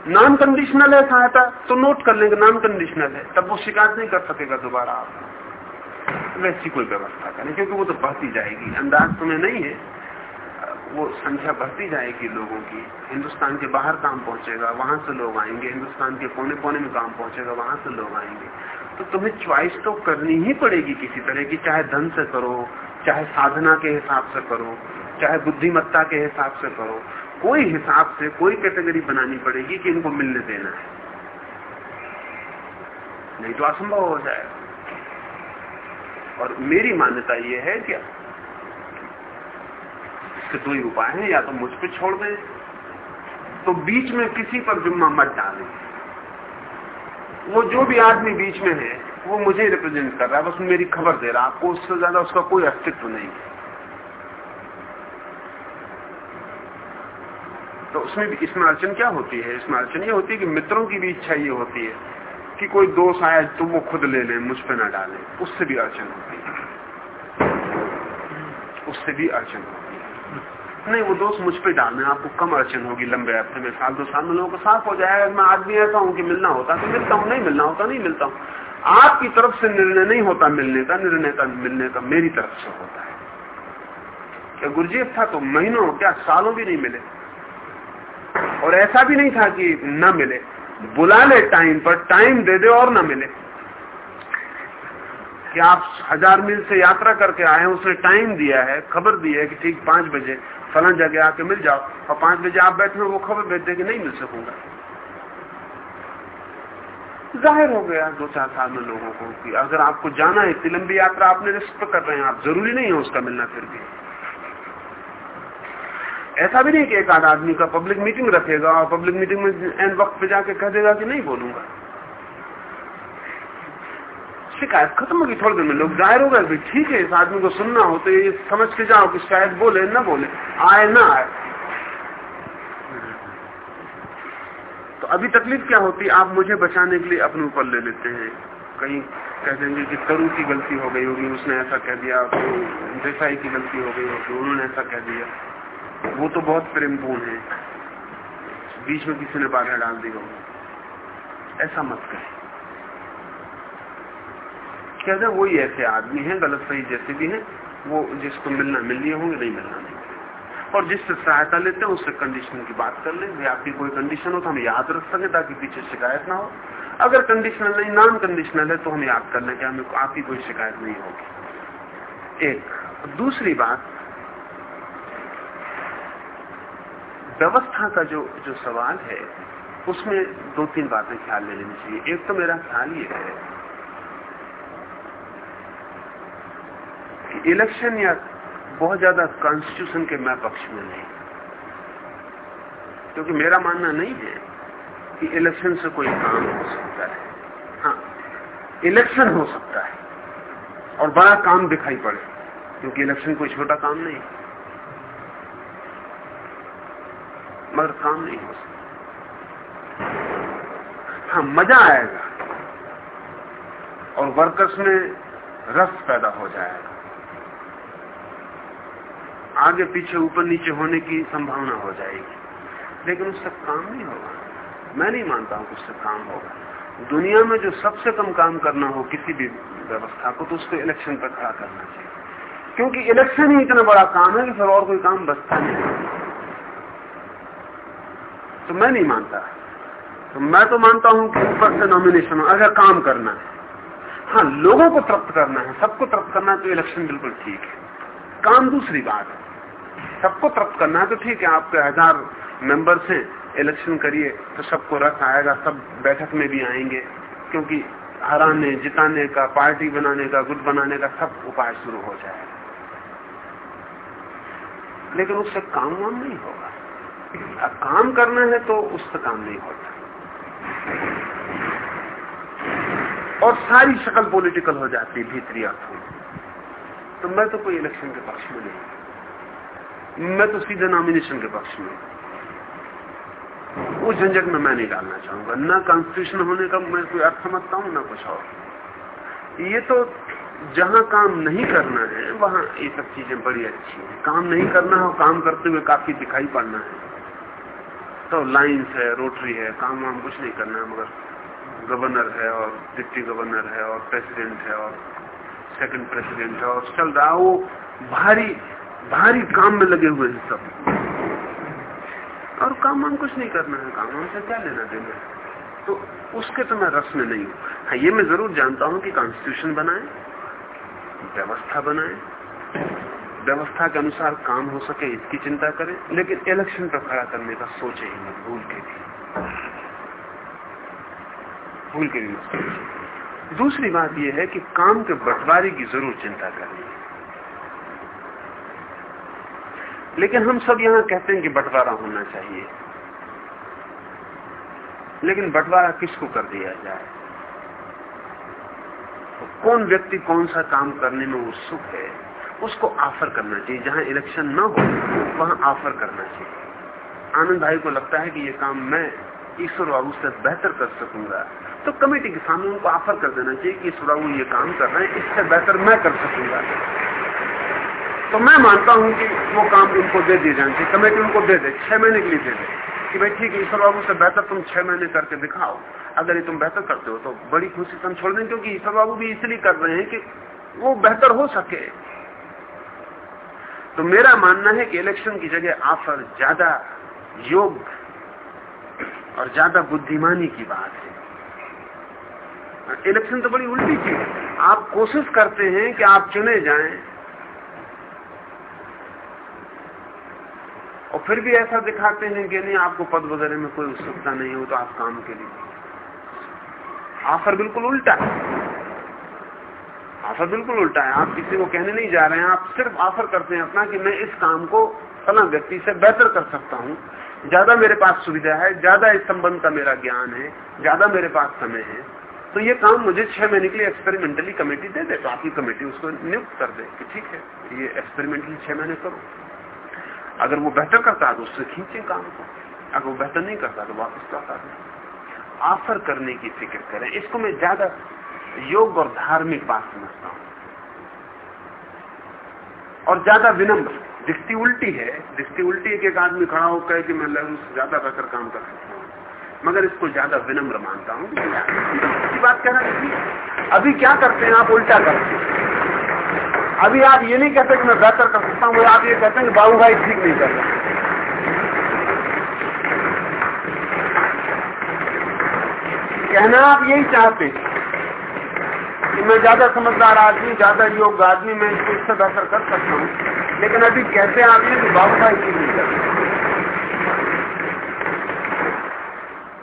नॉन कंडीशनल है सहायता तो नोट कर लेंगे नॉन कंडीशनल है। तब वो शिकायत नहीं कर सकेगा दोबारा आप। वैसी कोई व्यवस्था करें, क्योंकि वो तो बहती जाएगी। अंदाज तुम्हें नहीं है। वो संख्या बढ़ती जाएगी लोगों की। हिंदुस्तान के बाहर काम पहुंचेगा, वहाँ से लोग आएँगे। हिंदुस्तान के कोने कोने में काम पहुंचेगा, वहाँ से लोग आएँगे। तो तुम्हें च्वाइस तो करनी ही पड़ेगी किसी तरह की, चाहे धन से करो, चाहे साधना के हिसाब से करो, चाहे बुद्धिमत्ता के हिसाब से करो। कोई हिसाब से, कोई कैटेगरी बनानी पड़ेगी कि इनको मिलने देना है। नहीं तो असंभव हो जाएगा। और मेरी मान्यता यह है कि इसके दो ही उपाय हैं या तो मुझ पर छोड़ दें। तो बीच में किसी पर जुम्मा मत डालें। वो जो भी आदमी बीच में है, वो मुझे रिप्रेजेंट कर रहा है, बस मेरी खबर दे रहा है। आपको उससे ज़्यादा उसका कोई अस्तित्व नहीं है। तो उसमें इसमें अड़चन क्या होती है? इसमें अड़चन ये होती है कि मित्रों की भी इच्छा ये होती है कि कोई दोष आए तो वो खुद ले लें, मुझ पर ना डालें। उससे भी अड़चन होती है। उससे भी अड़चन होती है। नहीं, वो दोष मुझ पर डालना आपको कम अड़चन होगी लंबे हफ़्ते में, साल दो साल में लोगों को साफ़ हो जाएगा मैं आदमी ऐसा हूँ कि मिलना होता तो मिलता हूँ, नहीं मिलना होता, नहीं मिलता हूँ। आपकी तरफ़ से निर्णय नहीं होता मिलने का, निर्णय का, मिलने का मेरी तरफ़ से होता है। क्या गुरजीत था तो महीनों, क्या सालों भी नहीं मिले? और ऐसा भी नहीं था कि न मिले। बुला ले टाइम पर, टाइम दे दे और न मिले। कि आप हज़ार मील से यात्रा करके आए उसने टाइम दिया है, खबर दी है कि ठीक पाँच बजे फला जगह आके मिल जाओ। और पाँच बजे आप बैठे हो, वो खबर भेज दे नहीं मिल सकूँगा। ज़ाहिर हो गया दो चार साल में लोगों को कि अगर आपको जाना है, इतनी लंबी यात्रा आपने रिस्क कर रहे हैं, आप ज़रूरी नहीं है उसका मिलना फिर भी। ऐसा भी नहीं कि एक आध आदमी का पब्लिक मीटिंग रखेगा और पब्लिक मीटिंग में एंड वक्त पे जाके कह देगा कि नहीं बोलूँगा। शिकायत खत्म होगी थोड़ी देर में लोग, ज़ाहिर हो गए ठीक है, इस आदमी को सुनना हो तो ये समझ के जाओ कि शायद बोले, ना बोले, आए, ना आए। तो अभी तकलीफ़ क्या होती, आप मुझे बचाने के लिए अपने ऊपर ले लेते हैं। कहीं कह देंगे कि तरु की गलती हो गई होगी, उसने ऐसा कह दिया तो देसाई की गलती हो गई होगी, उन्होंने ऐसा कह दिया। वो तो बहुत प्रेमपूर्ण है। बीच में किसी ने बाधा डाल दी हो ऐसा मत कहे कहते वही ऐसे आदमी हैं, गलत सही जैसे भी हैं, वो जिसको मिलना मिल लिए होंगे, नहीं मिलना नहीं और जिससे सहायता लेते हैं, उससे कंडीशन की बात कर लें। आपकी कोई कंडीशन हो तो हम याद रख सके, ताकि पीछे शिकायत ना हो। अगर कंडीशनल नहीं नॉन कंडीशनल है तो हम याद कर लें कि हमें आपकी कोई शिकायत नहीं होगी। एक, दूसरी बात, व्यवस्था का जो जो सवाल है, उसमें दो तीन बातें ख्याल ले लेनी चाहिए। एक तो मेरा ख्याल ये है इलेक्शन या बहुत ज़्यादा कॉन्स्टिट्यूशन के मैं पक्ष में नहीं। क्योंकि मेरा मानना नहीं है कि इलेक्शन से कोई काम हो सकता है। हाँ इलेक्शन हो सकता है और बड़ा काम दिखाई पड़े, क्योंकि इलेक्शन कोई छोटा काम नहीं। मगर काम नहीं हो सकता। हाँ मज़ा आएगा और वर्कर्स में रस पैदा हो जाएगा। आगे पीछे, ऊपर नीचे होने की संभावना हो जाएगी। लेकिन उससे काम नहीं होगा। मैं नहीं मानता हूँ उससे काम होगा। दुनिया में जो सबसे कम काम करना हो किसी भी व्यवस्था को तो उसको इलेक्शन पर खड़ा करना चाहिए। क्योंकि इलेक्शन ही इतना बड़ा काम है कि फिर और कोई काम बचता नहीं तो मैं नहीं मानता। तो मैं तो मानता हूँ कि ऊपर से नॉमिनेशन हो, अगर काम करना है। हाँ लोगों को तृप्त करना है, सबको तृप्त करना है तो इलेक्शन बिल्कुल ठीक है। काम दूसरी बात है। सबको तृप्त करना है तो ठीक है, आपके हज़ार मेंबर्स हैं इलेक्शन करिए तो सबको रस आएगा, सब बैठक में भी आएँगे, क्योंकि हराने, जिताने का, पार्टी बनाने का, गुट बनाने का सब उपाय शुरू हो जाएगा लेकिन उससे काम वाम नहीं होगा। अब काम करना है तो उससे काम नहीं होता। और सारी शक्ल पॉलिटिकल हो जाती है भीतरी अर्थों तो मैं तो कोई इलेक्शन के पक्ष में नहीं मैं तो सीधे नॉमिनेशन के पक्ष में वो झंझट में मैं नहीं डालना चाहूँगा। न कॉन्स्टिट्यूशन होने का मैं कोई अर्थ समझता हूँ, ना कुछ और। ये तो जहाँ काम नहीं करना है, वहाँ ये सब चीज़ें बड़ी अच्छी है। काम नहीं करना है, काम करते हुए काफ़ी दिखाई पड़ना है। तो लाइन्स है रोटरी है, काम वाम कुछ नहीं करना है, मगर गवर्नर है और डिप्टी गवर्नर है और प्रेसिडेंट है और सेकंड प्रेसिडेंट है। और चल रहा वो भारी भारी काम में लगे हुए हैं सब। और काम वाम कुछ नहीं करना है, काम वाम से क्या लेना देना तो उसके तो मैं रस में नहीं हूँ। हाँ ये मैं ज़रूर जानता हूँ कि कॉन्स्टिट्यूशन बनाए, व्यवस्था बनाए, व्यवस्था के अनुसार काम हो सके, इसकी चिंता करें, लेकिन इलेक्शन पर खड़ा करने का सोचे ही मत, भूल के भी। भूल के भी मत सोचे। दूसरी बात यह है कि काम के बंटवारे की ज़रूर चिंता करनी है। लेकिन हम सब यहाँ कहते हैं कि बंटवारा होना चाहिए। लेकिन बंटवारा किसको कर दिया जाए? तो कौन व्यक्ति कौन सा काम करने में उत्सुक है, उसको ऑफ़र करना चाहिए। जहाँ इलेक्शन न हो, वहाँ ऑफ़र करना चाहिए। आनंद भाई को लगता है कि ये काम मैं ईश्वर बाबू से बेहतर कर सकूँगा। तो कमेटी के सामने उनको ऑफ़र कर देना चाहिए कि ईश्वर बाबू ये काम कर रहे हैं, इससे बेहतर मैं कर सकूँगा। तो मैं मानता हूँ कि वो काम उनको दे दिए जाने चाहिए। कमेटी उनको दे दे, छह महीने के लिए दे दे कि भाई ठीक है, ईश्वर बाबू से बेहतर तुम छह महीने करके दिखाओ। अगर ये तुम बेहतर करते हो तो बड़ी खुशी तुम छोड़ दें क्योंकि ईश्वर बाबू भी इसलिए कर रहे हैं कि वो बेहतर हो सके। तो मेरा मानना है कि इलेक्शन की जगह ऑफ़र ज़्यादा योग और ज़्यादा बुद्धिमानी की बात है। इलेक्शन तो बड़ी उल्टी चीज़ है आप कोशिश करते हैं कि आप चुने जाएँ। और फिर भी ऐसा दिखाते हैं कि नहीं, आपको पद वगैरह में कोई उत्सुकता नहीं हो तो आप काम के लिए। ऑफ़र बिल्कुल उल्टा है। ऑफ़र बिल्कुल उल्टा है। आप किसी को कहने नहीं जा रहे हैं। आप सिर्फ़ ऑफ़र करते हैं अपना कि मैं इस काम को फला व्यक्ति से बेहतर कर सकता हूँ। ज़्यादा मेरे पास सुविधा है, ज़्यादा इस संबंध का मेरा ज्ञान है, ज़्यादा मेरे पास समय है तो ये काम मुझे छह महीने के लिए एक्सपेरिमेंटली कमेटी दे दे तो आपकी कमेटी उसको नियुक्त कर दे कि ठीक है, ये एक्सपेरिमेंटली छह महीने करो। अगर वो बेहतर करता है तो उससे खींचे काम को, अगर वो बेहतर नहीं करता तो वापस लौटा दें। ऑफ़र करने की फ़िक्र करें। इसको मैं ज़्यादा योग और धार्मिक बात समझता हूँ। और ज़्यादा विनम्र। दिखती उल्टी है दिखती उल्टी एक एक आदमी खड़ा हो कहे कि मैं उससे ज़्यादा बेहतर काम कर सकता हूँ, मगर इसको ज़्यादा विनम्र मानता हूँ। बात कहना चाहिए अभी क्या करते हैं आप, उल्टा करते हैं। अभी आप ये नहीं कहते कि मैं बेहतर कर सकता हूँ, आप ये कहते हैं कि बाबू भाई ठीक नहीं कर रहे। कहना आप यही चाहते हैं कि मैं ज़्यादा समझदार आदमी, ज़्यादा योग्य आदमी, मैं इसको इससे बेहतर कर सकता हूँ। लेकिन अभी कहते आप ये कि बाबू भाई ठीक नहीं कर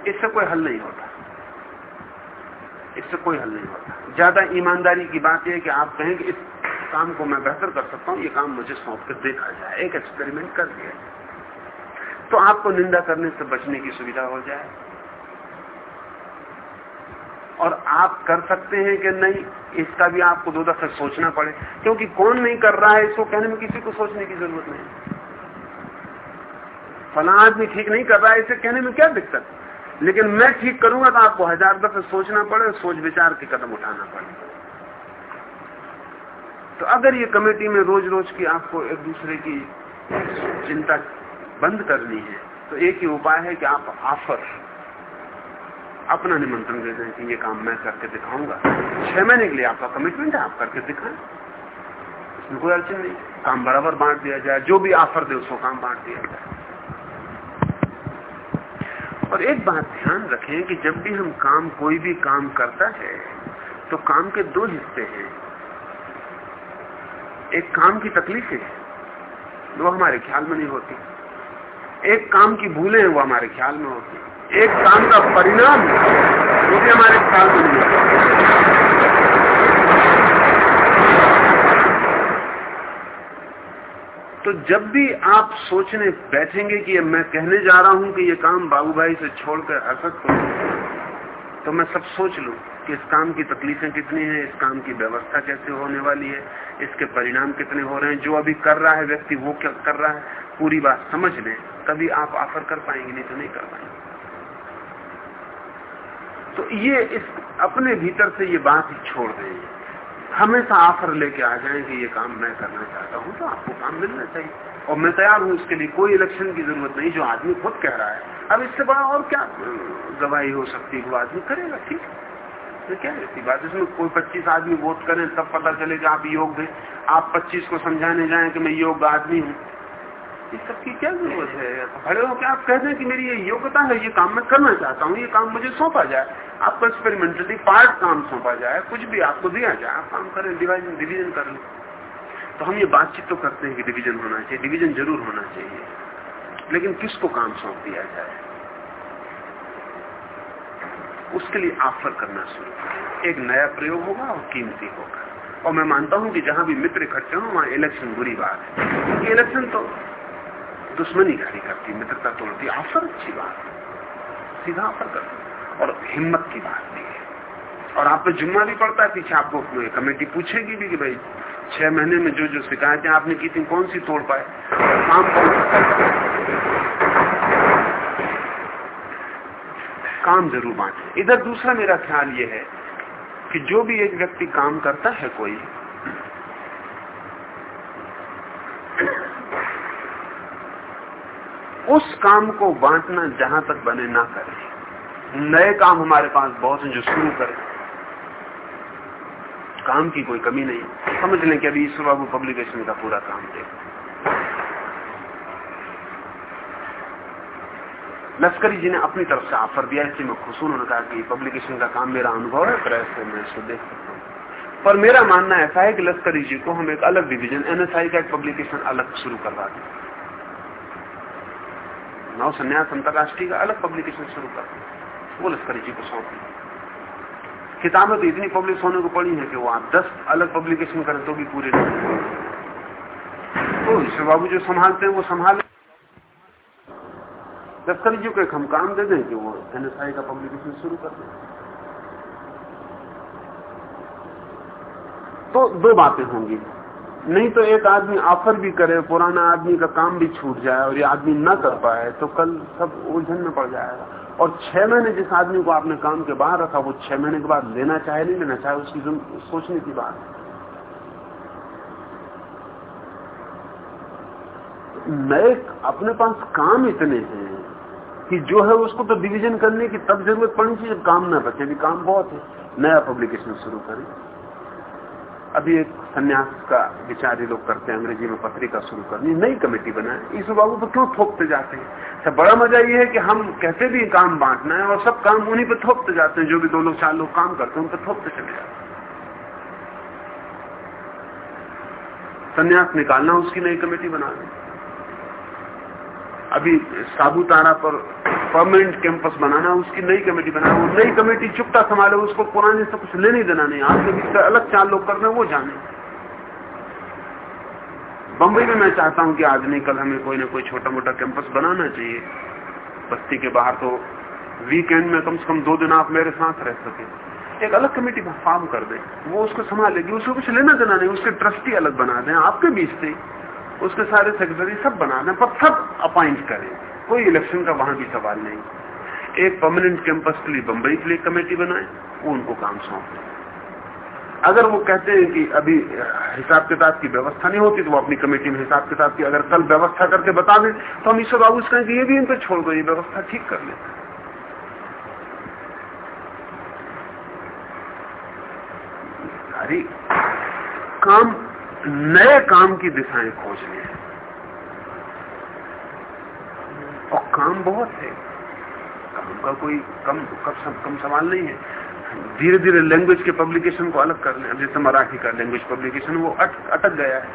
इससे कोई हल नहीं होता। इससे कोई हल नहीं होता। ज़्यादा ईमानदारी की बात यह है कि आप कहें कि इस काम को मैं बेहतर कर सकता हूँ, ये काम मुझे सौंप कर देखा जाए, एक एक्सपेरिमेंट कर दिया तो आपको निंदा करने से बचने की सुविधा हो जाए। और आप कर सकते हैं कि नहीं, इसका भी आपको दो दफे सोचना पड़े। क्योंकि कौन नहीं कर रहा है इसको कहने में किसी को सोचने की ज़रूरत नहीं। फला आदमी ठीक नहीं कर रहा है, इसे कहने में क्या दिक्कत? लेकिन मैं ठीक करूँगा तो आपको हज़ार दफे सोचना पड़े सोच विचार के कदम उठाना पड़े। तो अगर ये कमेटी में रोज रोज की आपको एक दूसरे की चिंता बंद करनी है तो एक ही उपाय है कि आप ऑफ़र अपना निमंत्रण दे दें कि ये काम मैं करके दिखाऊँगा। छह महीने के लिए आपका कमिटमेंट है, आप करके दिखाएँ। इसमें कोई अड़चन नहीं। काम बराबर बांट दिया जाए, जो भी ऑफ़र दे, उसको काम बांट दिया जाए। और एक बात ध्यान रखें कि जब भी हम काम, कोई भी काम करता है तो काम के दो हिस्से हैं। एक काम की तकलीफें, वो हमारे ख्याल में नहीं होती। एक काम की भूलें हैं वो हमारे ख्याल में होती। एक काम का परिणाम वो भी हमारे ख्याल में नहीं तो जब भी आप सोचने बैठेंगे कि मैं कहने जा रहा हूँ कि ये काम बाबू भाई से छोड़कर हरकत करूँ तो मैं सब सोच लू कि इस काम की तकलीफें कितनी हैं, इस काम की व्यवस्था कैसे होने वाली है, इसके परिणाम कितने हो रहे हैं, जो अभी कर रहा है व्यक्ति वो क्या कर रहा है, पूरी बात समझ लें, तभी आप ऑफ़र कर पाएँगे, नहीं तो नहीं कर पाएँगे। तो ये इस अपने भीतर से ये बात ही छोड़ दें। हमेशा ऑफ़र लेके आ जाए कि ये काम मैं करना चाहता हूँ तो आपको काम मिलना चाहिए। और मैं तैयार हूँ इसके लिए, कोई इलेक्शन की ज़रूरत नहीं, जो आदमी खुद कह रहा है। अब इससे बड़ा और क्या गवाही हो सकती है वो आदमी करेगा, ठीक है? क्या ऐसी बात? इसमें कोई 25 आदमी वोट करें, तब पता चले कि आप योग आप 25 को समझाने जाएँ कि मैं योग आदमी हूँ। इस सब की क्या ज़रूरत है? खड़े होकर आप कहते हैं कि मेरी ये योग्यता है, ये काम मैं करना चाहता हूँ, ये काम मुझे सौंपा जाए। आपको एक्सपेरिमेंटली पार्ट काम सौंपा जाए, कुछ भी आपको दिया जाए, आप काम करें डिवाइजन डिवीज़न कर लें। तो हम ये बातचीत तो करते हैं कि डिवीज़न होना चाहिए डिवीज़न ज़रूर होना चाहिए। लेकिन किसको काम सौंप दिया जाए? उसके लिए ऑफ़र करना शुरू एक नया प्रयोग होगा और कीमती होगा। और मैं मानता हूँ कि जहाँ भी मित्र इकट्ठे हो, वहाँ इलेक्शन बुरी बात है। इलेक्शन तो दुश्मनी खड़ी करती, मित्रता तोड़ती ऑफ़र अच्छी बात सीधा ऑफ़र कर। और हिम्मत की बात भी है। और आप पे जुम्मा भी पड़ता है, पीछे आपको कमेटी पूछेगी भी कि भाई, छह महीने में जो जो शिकायतें आपने की थी, कौन सी तोड़ पाए? काम कौन काम ज़रूर बांटे। इधर दूसरा मेरा ख्याल ये है कि जो भी एक व्यक्ति काम करता है कोई उस काम को बांटना जहाँ तक बने ना करे। नए काम हमारे पास बहुत हैं जो शुरू करें। काम की कोई कमी नहीं। समझ लें कि अभी ईश्वर बाबू पब्लिकेशन का पूरा काम दे लश्करी जी ने अपनी तरफ़ से ऑफ़र दिया, इसलिए मैं खुश हूँ। उन्होंने कहा कि पब्लिकेशन का काम मेरा अनुभव है प्रेस से मैं इसको देख सकता हूँ। पर मेरा मानना ऐसा है कि लश्करी जी को हम एक अलग डिवीज़न एनएसआई का एक पब्लिकेशन अलग शुरू करवा दें। नव संन्यास अंतर्राष्ट्रीय का अलग पब्लिकेशन शुरू कर वो लश्करी जी को सौंप किताबें तो इतनी पब्लिश होने को पड़ी है कि वो आप दस अलग पब्लिकेशन करें तो भी पूरे नहीं तो ईश्वर बाबू जो संभालते हैं, वो संभाले। लश्करी जी को एक हम काम दे दें कि वो एनएसआई का पब्लिकेशन शुरू कर दें। तो दो बातें होंगी। नहीं तो एक आदमी ऑफ़र भी करे, पुराना आदमी का काम भी छूट जाए और ये आदमी न कर पाए तो कल सब उलझन में पड़ जाएगा। और छह महीने जिस आदमी को आपने काम के बाहर रखा, वो छह महीने के बाद लेना चाहे, नहीं लेना चाहे, उसकी सोचने की बात नए अपने पास काम इतने हैं कि जो है उसको तो डिवीज़न करने की तब ज़रूरत पड़नी चाहिए जब काम ना बचे भी काम बहुत है। नया पब्लिकेशन शुरू करें। अभी एक संन्यास का विचार ये लोग करते हैं, अंग्रेज़ी में पत्रिका शुरू करनी, नई कमेटी बनाए। इस बाबू पर क्यों थोपते जाते हैं? सब बड़ा मज़ा ये है कि हम कहते भी काम बांटना है और सब काम उन्हीं पर थोपते जाते हैं, जो भी दो लोग, चार लोग काम करते हैं, उन पर थोपते चले जाते हैं। संन्यास निकालना, उसकी नई कमेटी बना दें। अभी साबुतारा पर परमानेंट कैंपस बनाना, उसकी नई कमेटी बनाना, वो नई कमेटी चुपता संभाले, उसको पुराने से कुछ लेने देना नहीं। आपके बीच अलग चार लोग करना वो जाने। बंबई में मैं चाहता हूँ कि आज नहीं, कल हमें कोई ना कोई छोटा मोटा कैंपस बनाना चाहिए। बस्ती के बाहर तो वीकेंड में कम से कम दो दिन आप मेरे साथ रह सके। एक अलग कमेटी फॉर्म कर दे, वो उसको संभालेगी, उसको कुछ लेना देना नहीं, उसके ट्रस्टी अलग बना दें, आपके बीच से। उसके सारे सेक्रेटरी सब बना दें, पर सब अपॉइंट करें। कोई इलेक्शन का वहाँ भी सवाल नहीं। एक परमानेंट कैंपस के लिए बंबई के लिए कमेटी बनाए, वो उनको काम सौंप दें। अगर वो कहते हैं कि अभी हिसाब किताब की व्यवस्था नहीं होती तो वो अपनी कमेटी में हिसाब किताब की अगर कल व्यवस्था करके बता दें तो हम ईश्वर बाबू कहें कि ये भी इन पर छोड़ दो, ये व्यवस्था ठीक कर लेते काम नए काम की दिशाएँ खोजने हैं। और काम बहुत है। काम का कोई कम कम, कम सवाल नहीं है। धीरे धीरे लैंग्वेज के पब्लिकेशन को अलग कर लें जैसे मराठी का लैंग्वेज पब्लिकेशन वो अट, अटक गया है।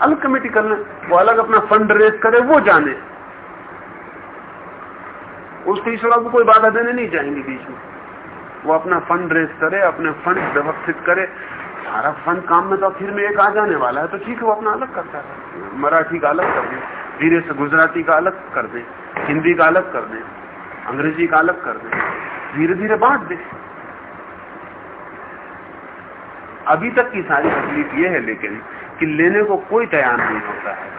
अलग कमेटी कर लें वो अलग अपना फंड रेज करे वो जाने। उसको ईश्वर को कोई बाधा देने नहीं चाहेंगे बीच में। वो अपना फंड रेज करे अपने फंड व्यवस्थित करे। सारा फंड काम में तो आखिर में एक आ जाने वाला है तो ठीक है, वो अपना अलग करता है। मराठी का अलग कर दे, धीरे से गुजराती का अलग कर दे, हिंदी का अलग कर दे, अंग्रेज़ी का अलग कर दे, धीरे धीरे बांट दे। अभी तक की सारी तकलीफ़ ये है लेकिन कि लेने को कोई तैयार नहीं होता है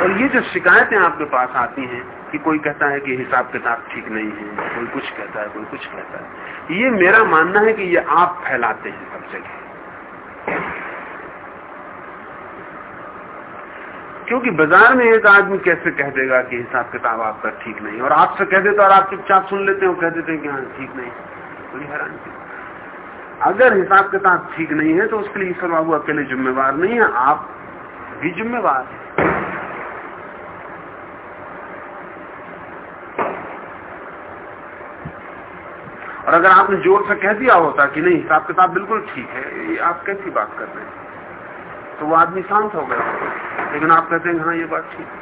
और ये जो शिकायतें आपके पास आती हैं कि कोई कहता है कि हिसाब किताब ठीक नहीं है, कोई कुछ कहता है, कोई कुछ कहता है। ये मेरा मानना है कि ये आप फैलाते हैं सब जगह। क्योंकि बाज़ार में एक आदमी कैसे कह देगा कि हिसाब किताब आपका ठीक नहीं और आपसे कह देते और आप चुपचाप सुन लेते हो कह देते हैं कि हाँ ठीक नहीं बड़ी हैरान अगर हिसाब किताब ठीक नहीं है तो उसके लिए ईश्वर बाबू अकेले जिम्मेवार नहीं है, आप भी जिम्मेवार है। और अगर आपने ज़ोर से कह दिया होता कि नहीं, हिसाब किताब बिल्कुल ठीक है, ये आप कैसी बात कर रहे हैं? तो वो आदमी शांत हो गया लेकिन आप कहते हैं हाँ ये बात ठीक है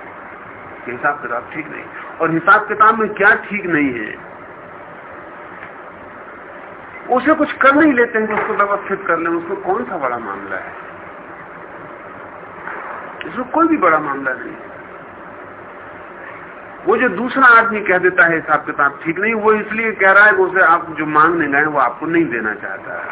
हिसाब किताब ठीक नहीं। और हिसाब किताब में क्या ठीक नहीं है? उसे कुछ कर नहीं लेते हैं, उसको व्यवस्थित कर ले। उसको कौन सा बड़ा मामला है? इसमें कोई भी बड़ा मामला नहीं वो जो दूसरा आदमी कह देता है हिसाब किताब, ठीक नहीं, वो इसलिए कह रहा है कि उसे आप जो मांगने गए वो आपको नहीं देना चाहता है।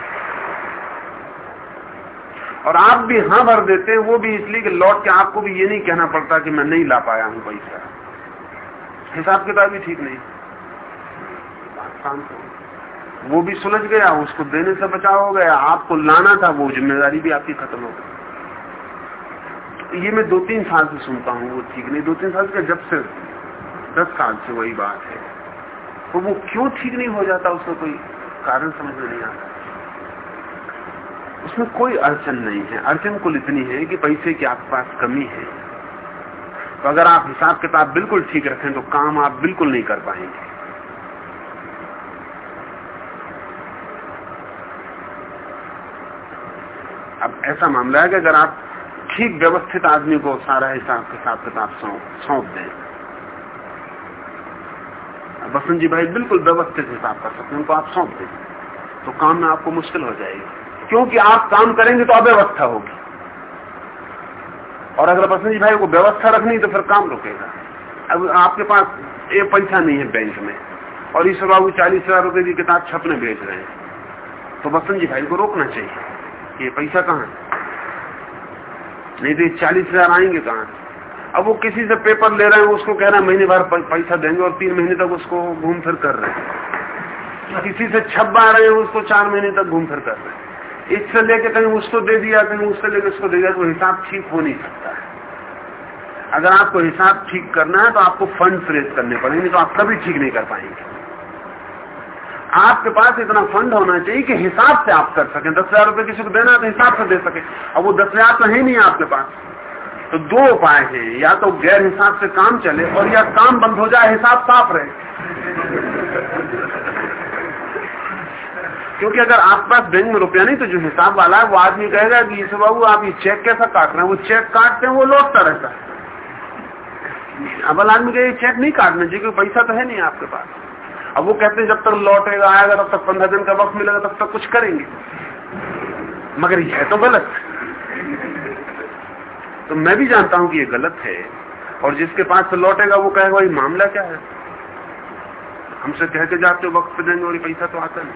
और आप भी हाँ भर देते हैं, वो भी इसलिए कि लौट के आपको भी ये नहीं कहना पड़ता कि मैं नहीं ला पाया हूँ पैसा। हिसाब किताब भी ठीक नहीं। वो भी सुलझ गया, उसको देने से बचाव हो गया, आपको लाना था, वो ज़िम्मेदारी भी आपकी खत्म हो गई। ये मैं दो तीन साल से सुनता हूँ, वो ठीक नहीं। दो तीन साल से जब से दस साल से वही बात है। तो वो क्यों ठीक नहीं हो जाता उसका कोई कारण समझ में नहीं आता। उसमें कोई अड़चन नहीं है। अड़चन कुल इतनी है कि पैसे की आपके पास कमी है। तो अगर आप हिसाब किताब बिल्कुल ठीक रखें तो काम आप बिल्कुल नहीं कर पाएँगे। अब ऐसा मामला है कि अगर आप ठीक व्यवस्थित आदमी को सारा हिसाब हिसाब किताब सौंप दें बसंत जी भाई बिल्कुल व्यवस्थित हिसाब कर सकते हैं, उनको आप सौंप दें। तो काम में आपको मुश्किल हो जाएगी। क्योंकि आप काम करेंगे तो अव्यवस्था होगी। और अगर बसंत जी भाई को व्यवस्था रखनी तो फिर काम रुकेगा। अब आपके पास ये पैसा नहीं है बैंक में, और ईश्वर बाबू चालीस हज़ार रुपए की किताब छपने भेज रहे हैं। तो बसंत जी भाई को रोकना चाहिए ये पैसा कहाँ नहीं तो ये चालीस हज़ार आएँगे कहाँ? अब वो किसी से पेपर ले रहे हैं, उसको कह रहे हैं, महीने भर पैसा देंगे और तीन महीने तक उसको घूम फिर कर रहे हैं। किसी से छपा रहे हैं, उसको चार महीने तक घूम फिर कर रहे हैं। इससे लेके कहीं उसको दे दिया, कहीं उससे लेके उसको दे दिया तो हिसाब ठीक हो नहीं सकता है। अगर आपको हिसाब ठीक करना है तो आपको फंड रेज करने पड़ेंगे तो आप कभी ठीक नहीं कर पाएँगे। आपके पास इतना फंड होना चाहिए कि हिसाब से आप कर सकें। दस हज़ार रुपए किसी को देना है तो हिसाब से दे सके। अब वो दस हज़ार तो है नहीं आपके पास। तो दो उपाय हैं। या तो गैर हिसाब से काम चले और या काम बंद हो जाए, हिसाब साफ़ रहे। क्योंकि अगर आपके पास बैंक में रुपया नहीं तो जो हिसाब वाला है, वो आदमी कहेगा कि इस बाबू, आप ये चेक कैसा काट रहे हैं? वो चेक काटते हैं, वो लौटता रहता है। अबल आदमी कहे चेक नहीं काटना चाहिए, क्योंकि पैसा तो है नहीं आपके पास। अब वो कहते हैं, जब तक लौटेगा, आएगा, तब तक पंद्रह दिन का वक्त मिलेगा, तब तक कुछ करेंगे। मगर यह तो गलत तो मैं भी जानता हूँ कि ये गलत है, और जिसके पास से लौटेगा वो कहेगा भाई मामला क्या है? हमसे कह के जाते हो, वक्त पे देंगे और ये पैसा तो आता नहीं।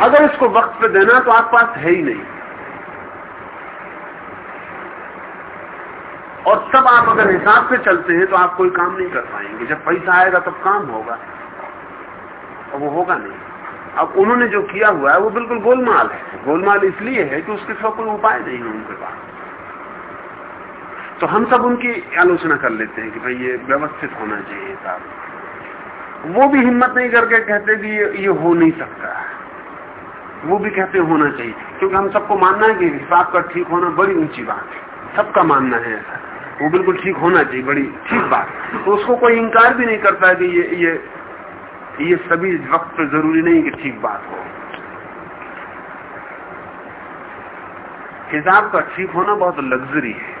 अगर इसको वक्त पे देना तो आपके पास है ही नहीं। और तब आप अगर हिसाब से चलते हैं तो आप कोई काम नहीं कर पाएँगे। जब पैसा आएगा तब काम होगा, और वो होगा नहीं। अब उन्होंने जो किया हुआ है वो बिल्कुल गोलमाल है। गोलमाल इसलिए है कि उसके सब कोई उपाय नहीं है उनके पास। तो हम सब उनकी आलोचना कर लेते हैं कि भाई ये व्यवस्थित होना चाहिए साहब। वो भी हिम्मत नहीं करके कहते कि ये, ये हो नहीं सकता। वो भी कहते होना चाहिए। क्योंकि हम सबको मानना है कि हिसाब का ठीक होना बड़ी ऊँची बात है। सबका मानना है ऐसा। वो बिल्कुल ठीक होना चाहिए बड़ी ठीक बात। तो उसको कोई इंकार भी नहीं करता है कि ये ये ये सभी वक्त पे ज़रूरी नहीं कि ठीक बात हो। हिसाब का ठीक होना बहुत लग्जरी है।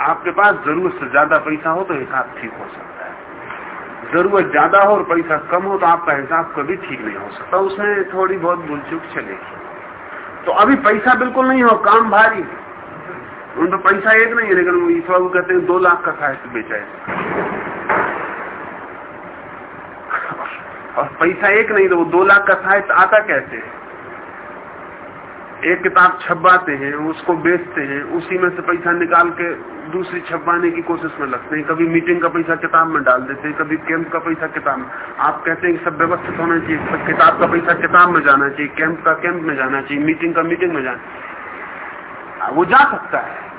आपके पास ज़रूरत से ज़्यादा पैसा हो तो हिसाब ठीक हो सकता है। ज़रूरत ज़्यादा हो और पैसा कम हो तो आपका हिसाब कभी ठीक नहीं हो सकता। उसमें थोड़ी बहुत भूलचूक चलेगी। तो अभी पैसा बिल्कुल नहीं हो, काम भारी। उन तो पैसा एक नहीं है, लेकिन वो कहते हैं दो लाख का साहित्य बेचा है। और पैसा एक नहीं तो वो दो लाख का साहित्य आता कैसे? एक किताब छपवाते हैं, उसको बेचते हैं, उसी में से पैसा निकाल के दूसरी छपवाने की कोशिश में लगते हैं। कभी मीटिंग का पैसा किताब में डाल देते हैं, कभी कैंप का पैसा किताब में। आप कहते हैं कि सब व्यवस्थित होना चाहिए किताब का पैसा किताब में जाना चाहिए कैंप का कैंप में जाना चाहिए मीटिंग का मीटिंग में जाना वो जा सकता है।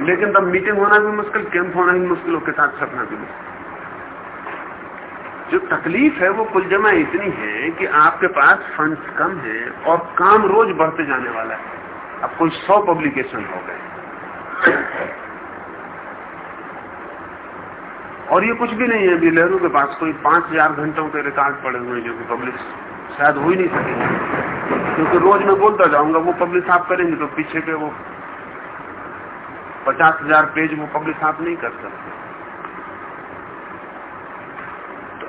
लेकिन तब मीटिंग होना भी मुश्किल कैंप होना भी मुश्किल और किताब छपना भी मुश्किल। जो तकलीफ़ है वो कुल जमा इतनी है कि आपके पास फंड्स कम है और काम रोज बढ़ते जाने वाला है। अब कोई सौ पब्लिकेशन हो गए। और ये कुछ भी नहीं है, अभी लहरू के पास कोई पाँच हज़ार घंटों के रिकॉर्ड पड़े हुए जो कि पब्लिश शायद हो ही नहीं सकेंगे। क्योंकि रोज मैं बोलता जाऊँगा, वो पब्लिश आप करेंगे तो पीछे के वो पचास हज़ार पेज वो पब्लिश आप नहीं कर सकते।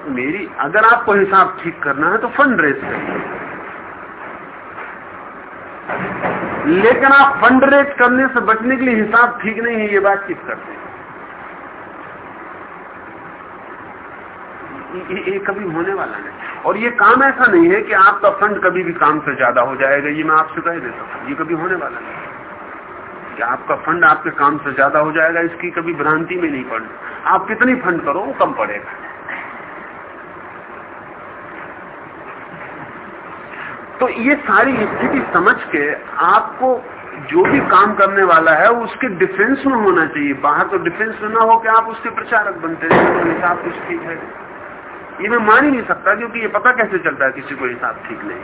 मेरी अगर आपको हिसाब ठीक करना है तो फंड रेज करिए। लेकिन आप फंड रेज करने से बचने के लिए हिसाब ठीक नहीं है ये बात बातचीत करते हैं ये, ये कभी होने वाला नहीं। और ये काम ऐसा नहीं है कि आपका फंड कभी भी काम से ज़्यादा हो जाएगा ये मैं आपसे कह देता हूँ। ये कभी होने वाला नहीं। कि आपका फंड आपके काम से ज़्यादा हो जाएगा इसकी कभी भ्रांति में नहीं पड़ना। आप कितनी फंड करो वो कम पड़ेगा। तो ये सारी स्थिति समझ के आपको जो भी काम करने वाला है, उसके डिफेंस में होना चाहिए। बाहर तो डिफेंस में ना हो कि आप उसके प्रचारक बनते हैं तो हिसाब कुछ ठीक है। ये मैं मान ही नहीं सकता, क्योंकि ये पता कैसे चलता है किसी को हिसाब ठीक नहीं।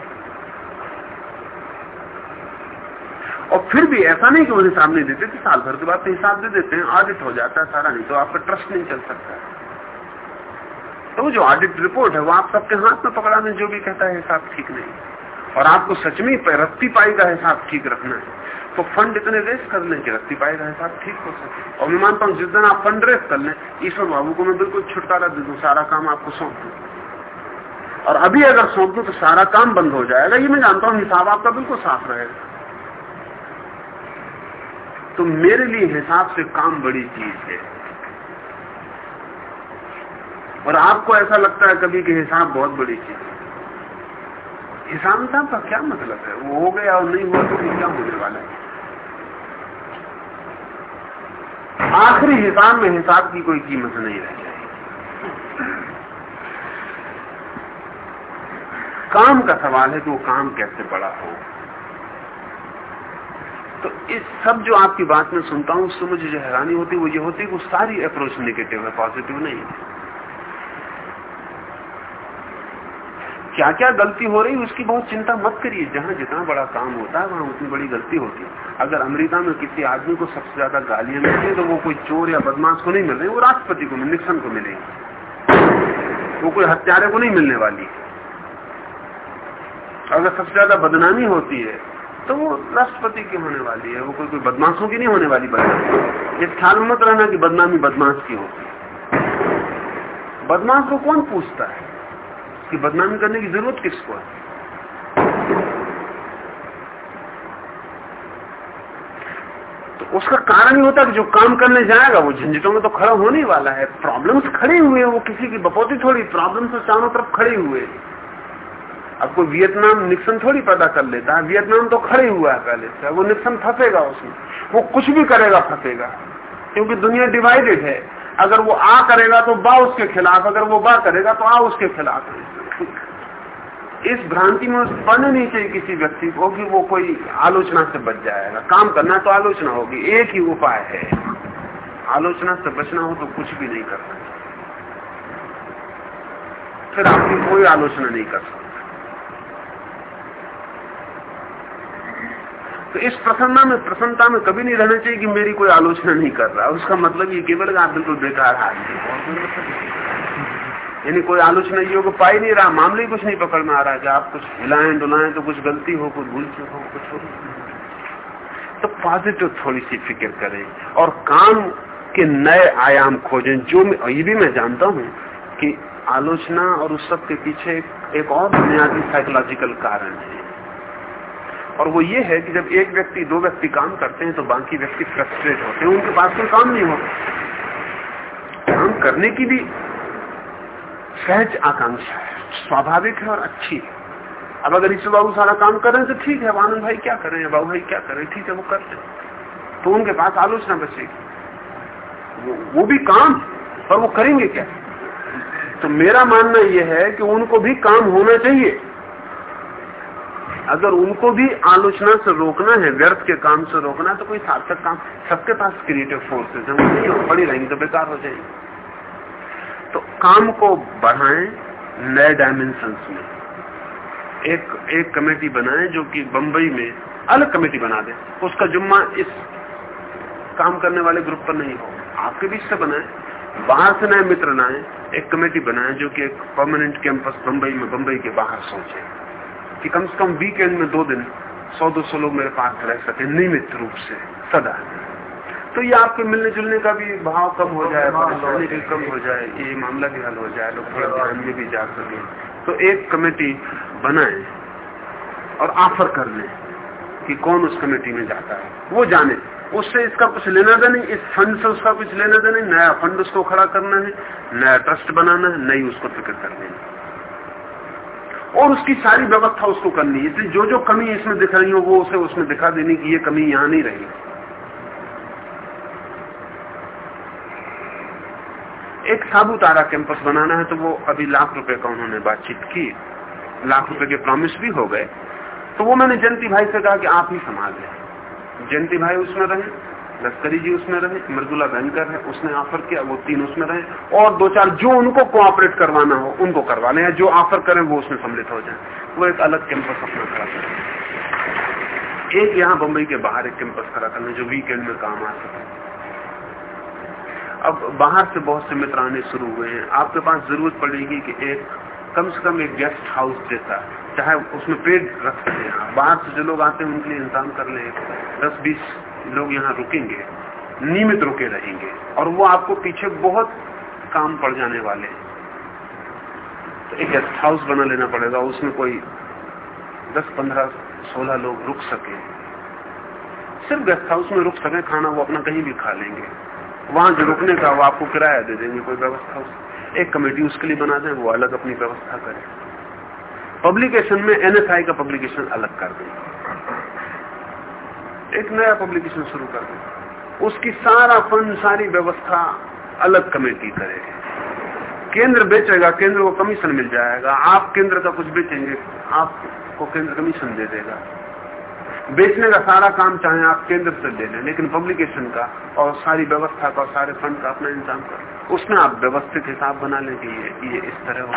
और फिर भी ऐसा नहीं कि वो हिसाब नहीं देते कि साल भर के बाद तो हिसाब दे देते हैं ऑडिट हो जाता है सारा, नहीं तो आपका ट्रस्ट नहीं चल सकता। तो जो ऑडिट रिपोर्ट है, वो आप सबके हाथ में पकड़ा में जो भी कहता है, हिसाब ठीक नहीं। और आपको सच में रत्ती पाई का हिसाब ठीक रखना है। तो फंड इतने रेस कर लें कि रत्ती पाई का हिसाब ठीक हो सके। और मैं मानता हूँ, जिस दिन आप फंड रेस कर लें, ईश्वर बाबू को मैं बिल्कुल छुटकारा दे दू, सारा काम आपको सौंप दू। और अभी अगर सौंप दू तो सारा काम बंद हो जाएगा। ये मैं जानता हूँ, हिसाब आपका बिल्कुल साफ़ रहेगा। तो मेरे लिए हिसाब से काम बड़ी चीज़ है। और आपको ऐसा लगता है कभी कि हिसाब बहुत बड़ी चीज़ है। साहब का क्या मतलब है? वो हो गया और नहीं हुआ तो क्या होने वाला है? आखिरी हिसाब में हिसाब की कोई कीमत नहीं रह जाएगी। काम का सवाल है कि वो काम कैसे बड़ा हो? तो इस सब जो आपकी बात में सुनता हूँ, उससे मुझे जो हैरानी होती है, वो ये होती है कि सारी अप्रोच नेगेटिव है पॉजिटिव नहीं है। क्या क्या गलती हो रही उसकी बहुत चिंता मत करिए। जहाँ जितना बड़ा काम होता है, वहाँ उतनी बड़ी गलती होती है। अगर अमेरिका में किसी आदमी को सबसे ज़्यादा गालियाँ मिलती है तो वो कोई चोर या बदमाश को नहीं मिल रही, वो राष्ट्रपति को निक्सन को मिलेगी। वो कोई हत्यारे को नहीं मिलने वाली। अगर सबसे ज़्यादा बदनामी होती है तो वो राष्ट्रपति की होने वाली है। वो कोई कोई बदमाशों की नहीं होने वाली, बदनामी। इस ख्याल मत रहना कि बदनामी बदमाश की होती है। बदमाश को कौन पूछता है? कि बदनामी करने की ज़रूरत किसको है? तो उसका कारण ही होता है कि जो काम करने जाएगा, वो झंझटों में तो खड़ा होने वाला है। प्रॉब्लम्स खड़े हुए हैं, वो किसी की बपोती थोड़ी प्रॉब्लम्स तो चारों तरफ़ खड़े हुए। अब कोई वियतनाम निक्सन थोड़ी पैदा कर लेता है। वियतनाम तो खड़े हुआ है पहले से। वो निक्सन फंसेगा उसमें। वो कुछ भी करेगा, फंसेगा। क्योंकि दुनिया डिवाइडेड है। अगर वो आ करेगा तो बा उसके खिलाफ, अगर वो बा करेगा तो आ उसके खिलाफ। इस भ्रांति में उस पढ़ना नहीं चाहिए किसी व्यक्ति को कि वो कोई आलोचना से बच जाएगा। काम करना तो आलोचना होगी, एक ही उपाय है। आलोचना से बचना हो तो कुछ भी नहीं कर सकते। फिर आपकी कोई आलोचना नहीं कर सकते। तो इस प्रसन्नता में प्रसन्नता में कभी नहीं रहना चाहिए कि मेरी कोई आलोचना नहीं कर रहा। उसका मतलब ये केवल आप बिल्कुल बेकार आदमी यानी कोई आलोचना योग पा ही नहीं रहा, मामले कुछ नहीं पकड़ में आ रहा है कि आप कुछ हिलाएँ, डुलाएँ तो कुछ गलती हो, कुछ भूल से हो, कुछ हो। तो पॉजिटिव थोड़ी सी फ़िक्र करें और काम के नए आयाम खोजें, जो ये भी मैं जानता हूँ कि आलोचना और उस सब के पीछे एक और बुनियादी साइकोलॉजिकल कारण है। और वो ये है कि जब एक व्यक्ति दो व्यक्ति काम करते हैं तो बाकी व्यक्ति फ्रस्ट्रेट होते हैं उनके पास कोई काम नहीं होता। काम करने की भी सहज आकांक्षा है स्वाभाविक है और अच्छी है। अब अगर ईश्वर बाबू सारा काम कर रहे हैं तो ठीक है आनंद भाई क्या कर बाबू भाई क्या कर ठीक है वो करते तो उनके पास आलोचना बचेगी। वो, वो भी काम पर वो करेंगे क्या? तो मेरा मानना यह है कि उनको भी काम होना चाहिए। अगर उनको भी आलोचना से रोकना है, व्यर्थ के काम से रोकना है तो कोई सार्थक काम सबके पास क्रिएटिव फोर्सेस है नहीं पड़ी रहेंगे तो बेकार हो जाएँगे। तो काम को बढ़ाएँ, नए डायमेंशन में। एक एक कमेटी बनाए जो कि बंबई में अलग कमेटी बना दे। उसका जुम्मा इस काम करने वाले ग्रुप पर नहीं हो। आपके बीच से बनाए, बाहर से नए मित्र लाए, एक कमेटी बनाए जो कि एक परमानेंट कैंपस बंबई में, बंबई के बाहर सोचे। कि कम से कम वीकेंड में दो दिन सौ दो सौ लोग मेरे पास रह सके नियमित रूप से सदा। तो ये आपके मिलने जुलने का भी भाव कम हो जाए परेशानी भी कम हो जाए ये मामला भी हल हो जाए लोग थोड़ा ध्यान में भी जा सके। तो एक कमेटी बनाए और ऑफ़र कर ले कि कौन उस कमेटी में जाता है। वो जाने। उससे इसका कुछ लेना देना नहीं इस फंड से उसका कुछ लेना देना नहीं। नया फंड उसको खड़ा करना है नया ट्रस्ट बनाना है नई उसको फ़िक्र करनी है और उसकी सारी व्यवस्था उसको करनी है। जो जो कमी इसमें दिख रही हो, वो उसे उसमें दिखा देनी कि ये कमी यहाँ नहीं रही। एक साबुतारा कैंपस बनाना है तो वो अभी लाख रुपए का उन्होंने बातचीत की। लाख रुपए के प्रॉमिस भी हो गए। तो वो मैंने जयंती भाई से कहा कि आप ही संभाल लें। जयंती भाई उसमें रहे। लश्करी जी उसमें रहे मृदुला बैंकर है, उसने ऑफ़र किया, वो तीन उसमें रहे। और दो चार जो उनको कोऑपरेट करवाना हो, उनको करवाने लें जो ऑफ़र करें, वो उसमें सम्मिलित हो जाए। वो एक अलग कैंपस अपना खड़ा करें एक यहाँ बम्बई के बाहर एक कैंपस खड़ा करना जो वीकेंड में काम आ सके। अब बाहर से बहुत से मित्र आने शुरू हुए हैं। आपके पास ज़रूरत पड़ेगी कि एक, कम से कम एक गेस्ट हाउस जैसा चाहे उसमें पेड़ रख सके। बाहर से जो लोग आते हैं, उनके लिए इंतज़ाम कर ले। दस, बीस लोग यहाँ रुकेंगे, नियमित रुके रहेंगे, और वो आपको पीछे बहुत काम पड़ जाने वाले तो एक गेस्ट हाउस बना लेना पड़ेगा, उसमें कोई दस, पंद्रह, सोलह लोग रुक सके। सिर्फ़ गेस्ट हाउस में रुक सके, खाना वो अपना कहीं भी खा लेंगे। वहाँ जो रुकने का वो आपको किराया दे देंगे, कोई व्यवस्था एक कमेटी उसके लिए बना दें, वो अलग अपनी व्यवस्था करे। पब्लिकेशन में एनएसआई का पब्लिकेशन अलग कर दें। एक नया पब्लिकेशन शुरू कर दे। उसकी सारा फंड सारी व्यवस्था अलग कमेटी करे। केंद्र बेचेगा केंद्र को कमीशन मिल जाएगा। आप केंद्र का कुछ बेचेंगे आपको केंद्र कमीशन दे देगा। बेचने का सारा काम चाहे आप केंद्र से ले लें लेकिन पब्लिकेशन का और सारी व्यवस्था का और सारे फंड का अपना इंतज़ाम कर। उसमें आप व्यवस्थित हिसाब बना लें कि ये, ये इस तरह हो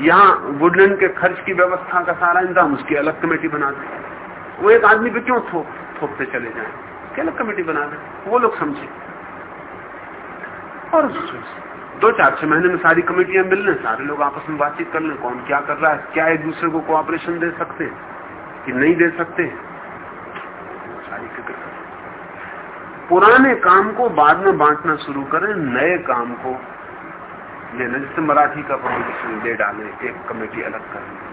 यहाँ वुडलैंड के खर्च की व्यवस्था का सारा इंतज़ाम उसकी अलग कमेटी बना दें। वो एक आदमी पे क्यों थोप थोपते चले जाए। क्या अलग कमेटी बना दे? वो लोग समझे। और दो चार छह महीने में सारी कमेटियाँ मिल लें सारे लोग आपस में बातचीत कर लें, कौन क्या कर रहा है, क्या एक दूसरे को कोऑपरेशन दे सकते कि नहीं दे सकते सारी फ़िक्र पुराने काम को बाद में बांटना शुरू करें, नए काम को लेना जैसे मराठी का पब्लिकेशन दे डाले, एक कमेटी अलग कर।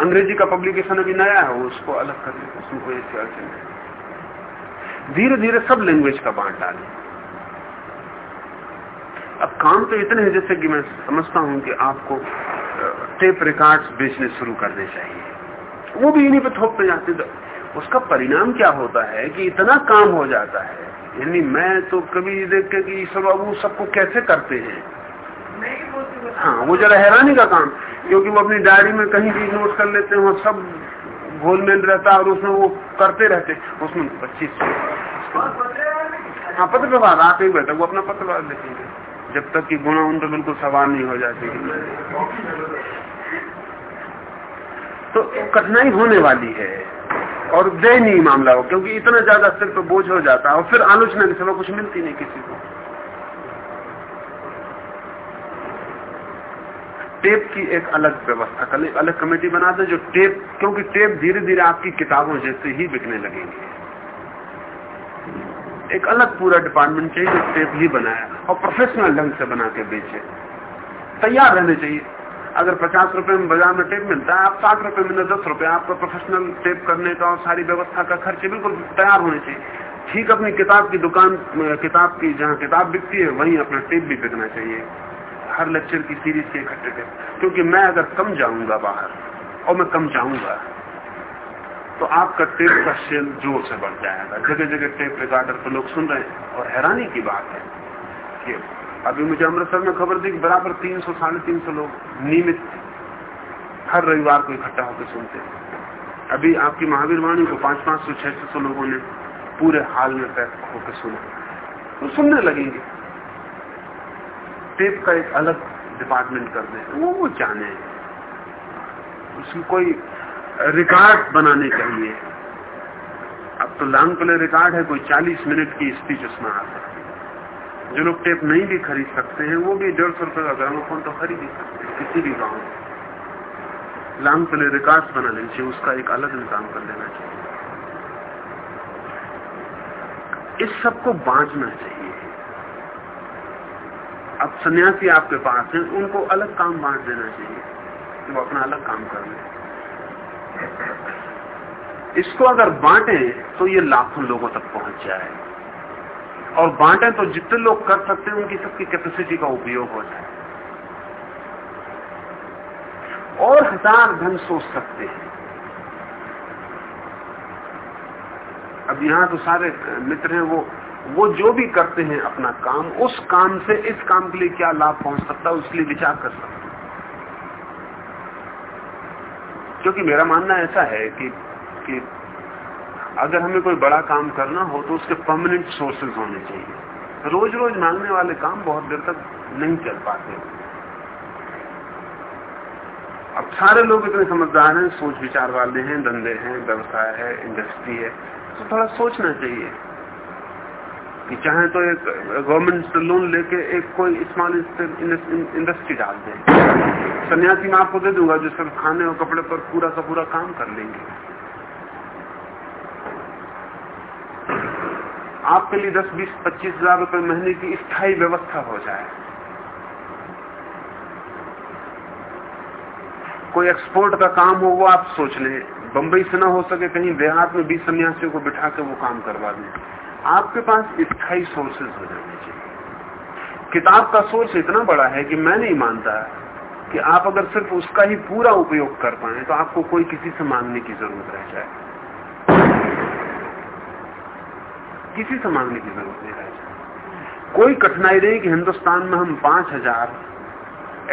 अंग्रेज़ी का पब्लिकेशन अभी नया है उसको अलग कर ले उसमें कोई ऐसी अड़चन नहीं धीरे धीरे सब लैंग्वेज का बांट डाले। अब काम तो इतने हैं जैसे कि मैं समझता हूँ कि आपको टेप रिकॉर्ड्स बेचने शुरू करने चाहिए। वो भी इन्हीं पे थोपते जाते तो उसका परिणाम क्या होता है कि इतना काम हो जाता है? यानी मैं तो कभी देख के कि ईश्वर बाबू सबको कैसे करते हैं। हाँ वो जरा हैरानी का काम। क्योंकि वो अपनी डायरी में कहीं भी नोट कर लेते हैं सब घोलमेल रहता है और उसमें वो करते रहते उसमें पच्चीस है। पत्र व्यवहार आते ही बैठे वो अपना पत्र व्यवहार लिखेंगे जब तक कि गुणा उन पर बिल्कुल सवार नहीं हो जाती। तो कठिनाई होने वाली है और दयनीय मामला हो, क्योंकि इतना ज़्यादा सिर पर बोझ हो जाता है और फिर आलोचना के सिवा कुछ मिलती नहीं किसी को। टेप की एक अलग व्यवस्था अलग कमेटी बना दे जो टेप, क्योंकि टेप धीरे धीरे आपकी किताबों जैसे ही बिकने लगेंगे। एक अलग पूरा डिपार्टमेंट चाहिए जो टेप ही बनाया और प्रोफेशनल ढंग से बना के बेचे। तैयार रहने चाहिए। अगर पचास रुपए में बाज़ार में टेप मिलता है, आप साठ रुपए में दस रुपए, आपका प्रोफेशनल टेप करने का और सारी व्यवस्था का खर्च बिल्कुल तैयार होने चाहिए। ठीक अपनी किताब की दुकान, किताब की जहाँ किताब बिकती है, वहीं अपना टेप भी बिकना चाहिए। हर लेक्चर की सीरीज़ के इकट्ठे टेप क्योंकि मैं अगर कम जाऊँगा बाहर, और मैं कम जाऊँगा तो आपका टेप का सेल ज़ोर से बढ़ जाएगा। जगह जगह टेप रिकॉर्डर पर लोग सुन रहे हैं, और हैरानी की बात है कि अभी मुझे अमृतसर में खबर दी कि बराबर तीन सौ, साढ़े तीन सौ लोग नियमित हर रविवार को इकट्ठा होकर सुनते हैं। अभी आपकी महावीर वाणी को पाँच पाँच सौ, छह सौ लोगों ने पूरे हाल में पैक होकर सुना। तो सुनने लगेंगे। टेप का एक अलग डिपार्टमेंट कर दे। वो वो जाने। उसमें कोई रिकॉर्ड बनाने चाहिए अब तो लॉन्ग प्ले रिकॉर्ड है, कोई 40 मिनट की स्पीच उसमें आ सकती है। जो लोग टेप नहीं भी खरीद सकते हैं, वो भी डेढ़ सौ रुपए का ग्रामोफोन तो खरीद ही सकते हैं, किसी भी गाँव में। लॉन्ग प्ले रिकॉर्ड बना लेना चाहिए उसका एक अलग इंतज़ाम कर लेना चाहिए। इस सबको बांटना चाहिए। अब सन्यासी आपके पास हैं, उनको अलग काम बांट देना चाहिए वो अपना अलग काम कर लें। इसको अगर बांटे तो ये लाखों लोगों तक पहुँच जाए। और बांटे तो जितने लोग कर सकते हैं, उनकी सबकी कैपेसिटी का उपयोग हो जाए। और हज़ार ढंग सोच सकते हैं। अब यहाँ तो सारे मित्र हैं, वो वो जो भी करते हैं अपना काम, उस काम से इस काम के लिए क्या लाभ पहुँच सकता है उसके लिए विचार कर सकता हैं। क्योंकि मेरा मानना ऐसा है कि कि अगर हमें कोई बड़ा काम करना हो तो उसके परमानेंट सोर्सेज होने चाहिए। रोज रोज मांगने वाले काम बहुत देर तक नहीं चल पाते। अब सारे लोग इतने समझदार हैं सोच विचार वाले हैं, धंधे हैं, व्यवसाय है इंडस्ट्री है तो थोड़ा सोचना चाहिए। कि चाहे तो एक गवर्नमेंट से लोन लेके एक कोई स्मॉल इंडस्ट्री डाल दें। सन्यासी मैं आपको दे दूँगा जो सिर्फ़ खाने और कपड़े पर पूरा का पूरा काम कर लेंगे। आपके लिए दस, बीस, पच्चीस हज़ार रुपए महीने की स्थायी व्यवस्था हो जाए। कोई एक्सपोर्ट का काम हो, वो आप सोच लें। बंबई से ना हो सके, कहीं देहात में बीस सन्यासियों को बिठा के वो काम करवा दें। आपके पास स्थायी सोर्सेज हो जाने चाहिए। किताब का सोर्स इतना बड़ा है कि मैं नहीं मानता कि आप अगर सिर्फ़ उसका ही पूरा उपयोग कर पाए तो आपको कोई किसी से मांगने की ज़रूरत रह जाए। किसी से मांगने की ज़रूरत नहीं रह जाए। कोई कठिनाई नहीं कि हिंदुस्तान में हम पाँच हज़ार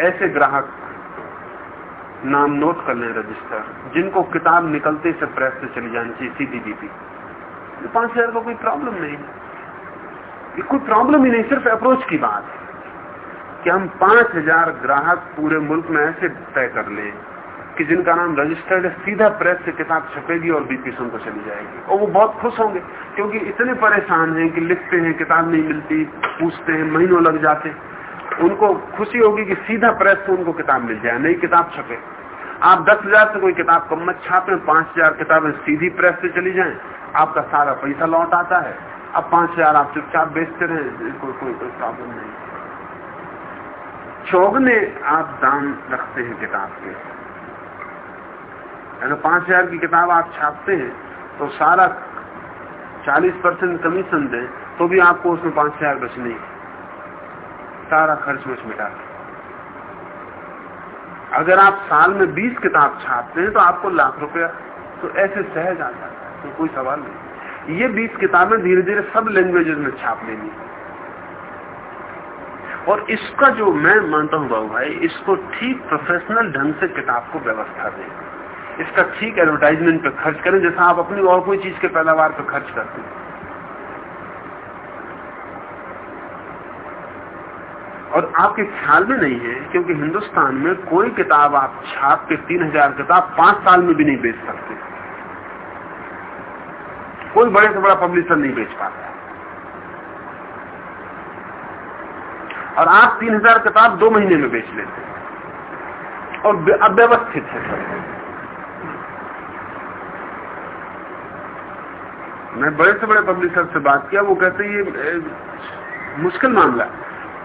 ऐसे ग्राहक नाम नोट कर लें रजिस्टर, जिनको किताब निकलते से प्रेस से चली जानी चाहिए सीधी बीपी पाँच हज़ार का कोई प्रॉब्लम नहीं। ये कोई प्रॉब्लम ही नहीं, सिर्फ़ अप्रोच की बात। है कि हम पाँच हज़ार ग्राहक पूरे मुल्क में ऐसे तय कर लें कि जिनका नाम रजिस्टर्ड है, सीधा प्रेस से किताब छपेगी और बीपी सुन को चली जाएगी। और वो बहुत खुश होंगे, क्योंकि इतने परेशान हैं कि लिखते हैं, किताब नहीं मिलती, पूछते हैं, महीनों लग जाते। उनको खुशी होगी कि सीधा प्रेस से उनको किताब मिल जाए नई किताब छपे। आप दस हज़ार से कोई किताब कम मत छापे पाँच हज़ार किताबें सीधी प्रेस से चली जाएँ, आपका सारा पैसा लौट आता है। अब पाँच हज़ार आप चुपचाप बेचते रहे, कोई कोई कोई प्रॉब्लम नहीं। चौगने आप दाम रखते हैं किताब के। अगर पाँच हज़ार की किताब आप छापते हैं तो सारा चालीस परसेंट कमीशन दें तो भी आपको उसमें पाँच हज़ार बचने सारा खर्च में मिटा अगर आप साल में 20 किताब छापते हैं तो आपको लाख रुपया। तो ऐसे सहज आ जाता है। तो कोई सवाल नहीं। ये 20 किताबें धीरे धीरे सब लैंग्वेजेस में छाप लेंगी। और इसका जो मैं मानता हूँ बाबू भाई, इसको ठीक प्रोफेशनल ढंग से किताब को व्यवस्था दें। इसका ठीक एडवर्टाइजमेंट पे खर्च करें, जैसा आप अपनी और कोई चीज़ के पैदावार पे खर्च करते हैं। और आपके ख्याल में नहीं है, क्योंकि हिंदुस्तान में कोई किताब आप छाप के तीन हज़ार किताब पाँच साल में भी नहीं बेच सकते। कोई बड़े से बड़ा पब्लिशर नहीं बेच पाता। और आप तीन हज़ार किताब दो महीने में बेच लेते हैं। और अव्यवस्थित है सब। मैं बड़े से बड़े पब्लिशर से बात किया, वो कहते ये मुश्किल मामला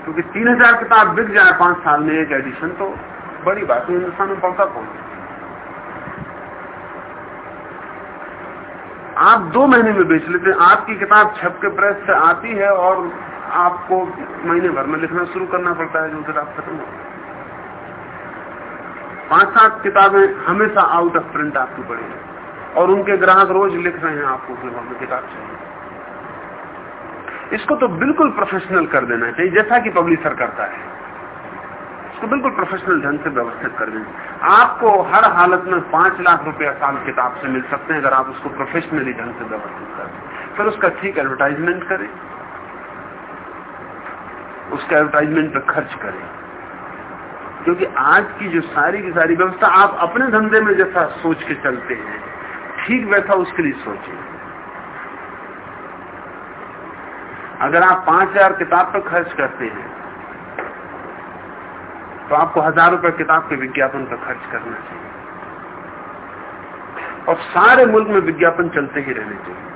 क्योंकि तीन हज़ार किताब बिक जाए पाँच साल में एक एडिशन तो बड़ी बात है हिंदुस्तान में पढ़ता कौन? आप दो महीने में बेच लेते हैं। आपकी किताब छप के प्रेस से आती है और आपको महीने भर में लिखना शुरू करना पड़ता है, जो किताब खत्म हो पाँच सात किताबें हमेशा आउट ऑफ़ प्रिंट आपकी पड़ी और उनके ग्राहक रोज लिख रहे हैं, आपको किताब चाहिए। इसको तो बिल्कुल प्रोफेशनल कर देना चाहिए, जैसा कि पब्लिशर करता है। इसको बिल्कुल प्रोफेशनल ढंग से व्यवस्थित कर देना आपको हर हालत में पाँच लाख रुपया साल किताब से मिल सकते हैं, अगर आप उसको प्रोफेशनली ढंग से व्यवस्थित करें फिर उसका ठीक एडवर्टाइजमेंट करें। उसका एडवर्टाइजमेंट पर खर्च करें। क्योंकि आज की जो सारी की सारी व्यवस्था, आप अपने धंधे में जैसा सोच के चलते हैं, ठीक वैसा उसके लिए सोचें। अगर आप पाँच हज़ार किताब पर खर्च करते हैं तो आपको हज़ार रुपए किताब के विज्ञापन पर खर्च करना चाहिए। और सारे मुल्क में विज्ञापन चलते ही रहने चाहिए।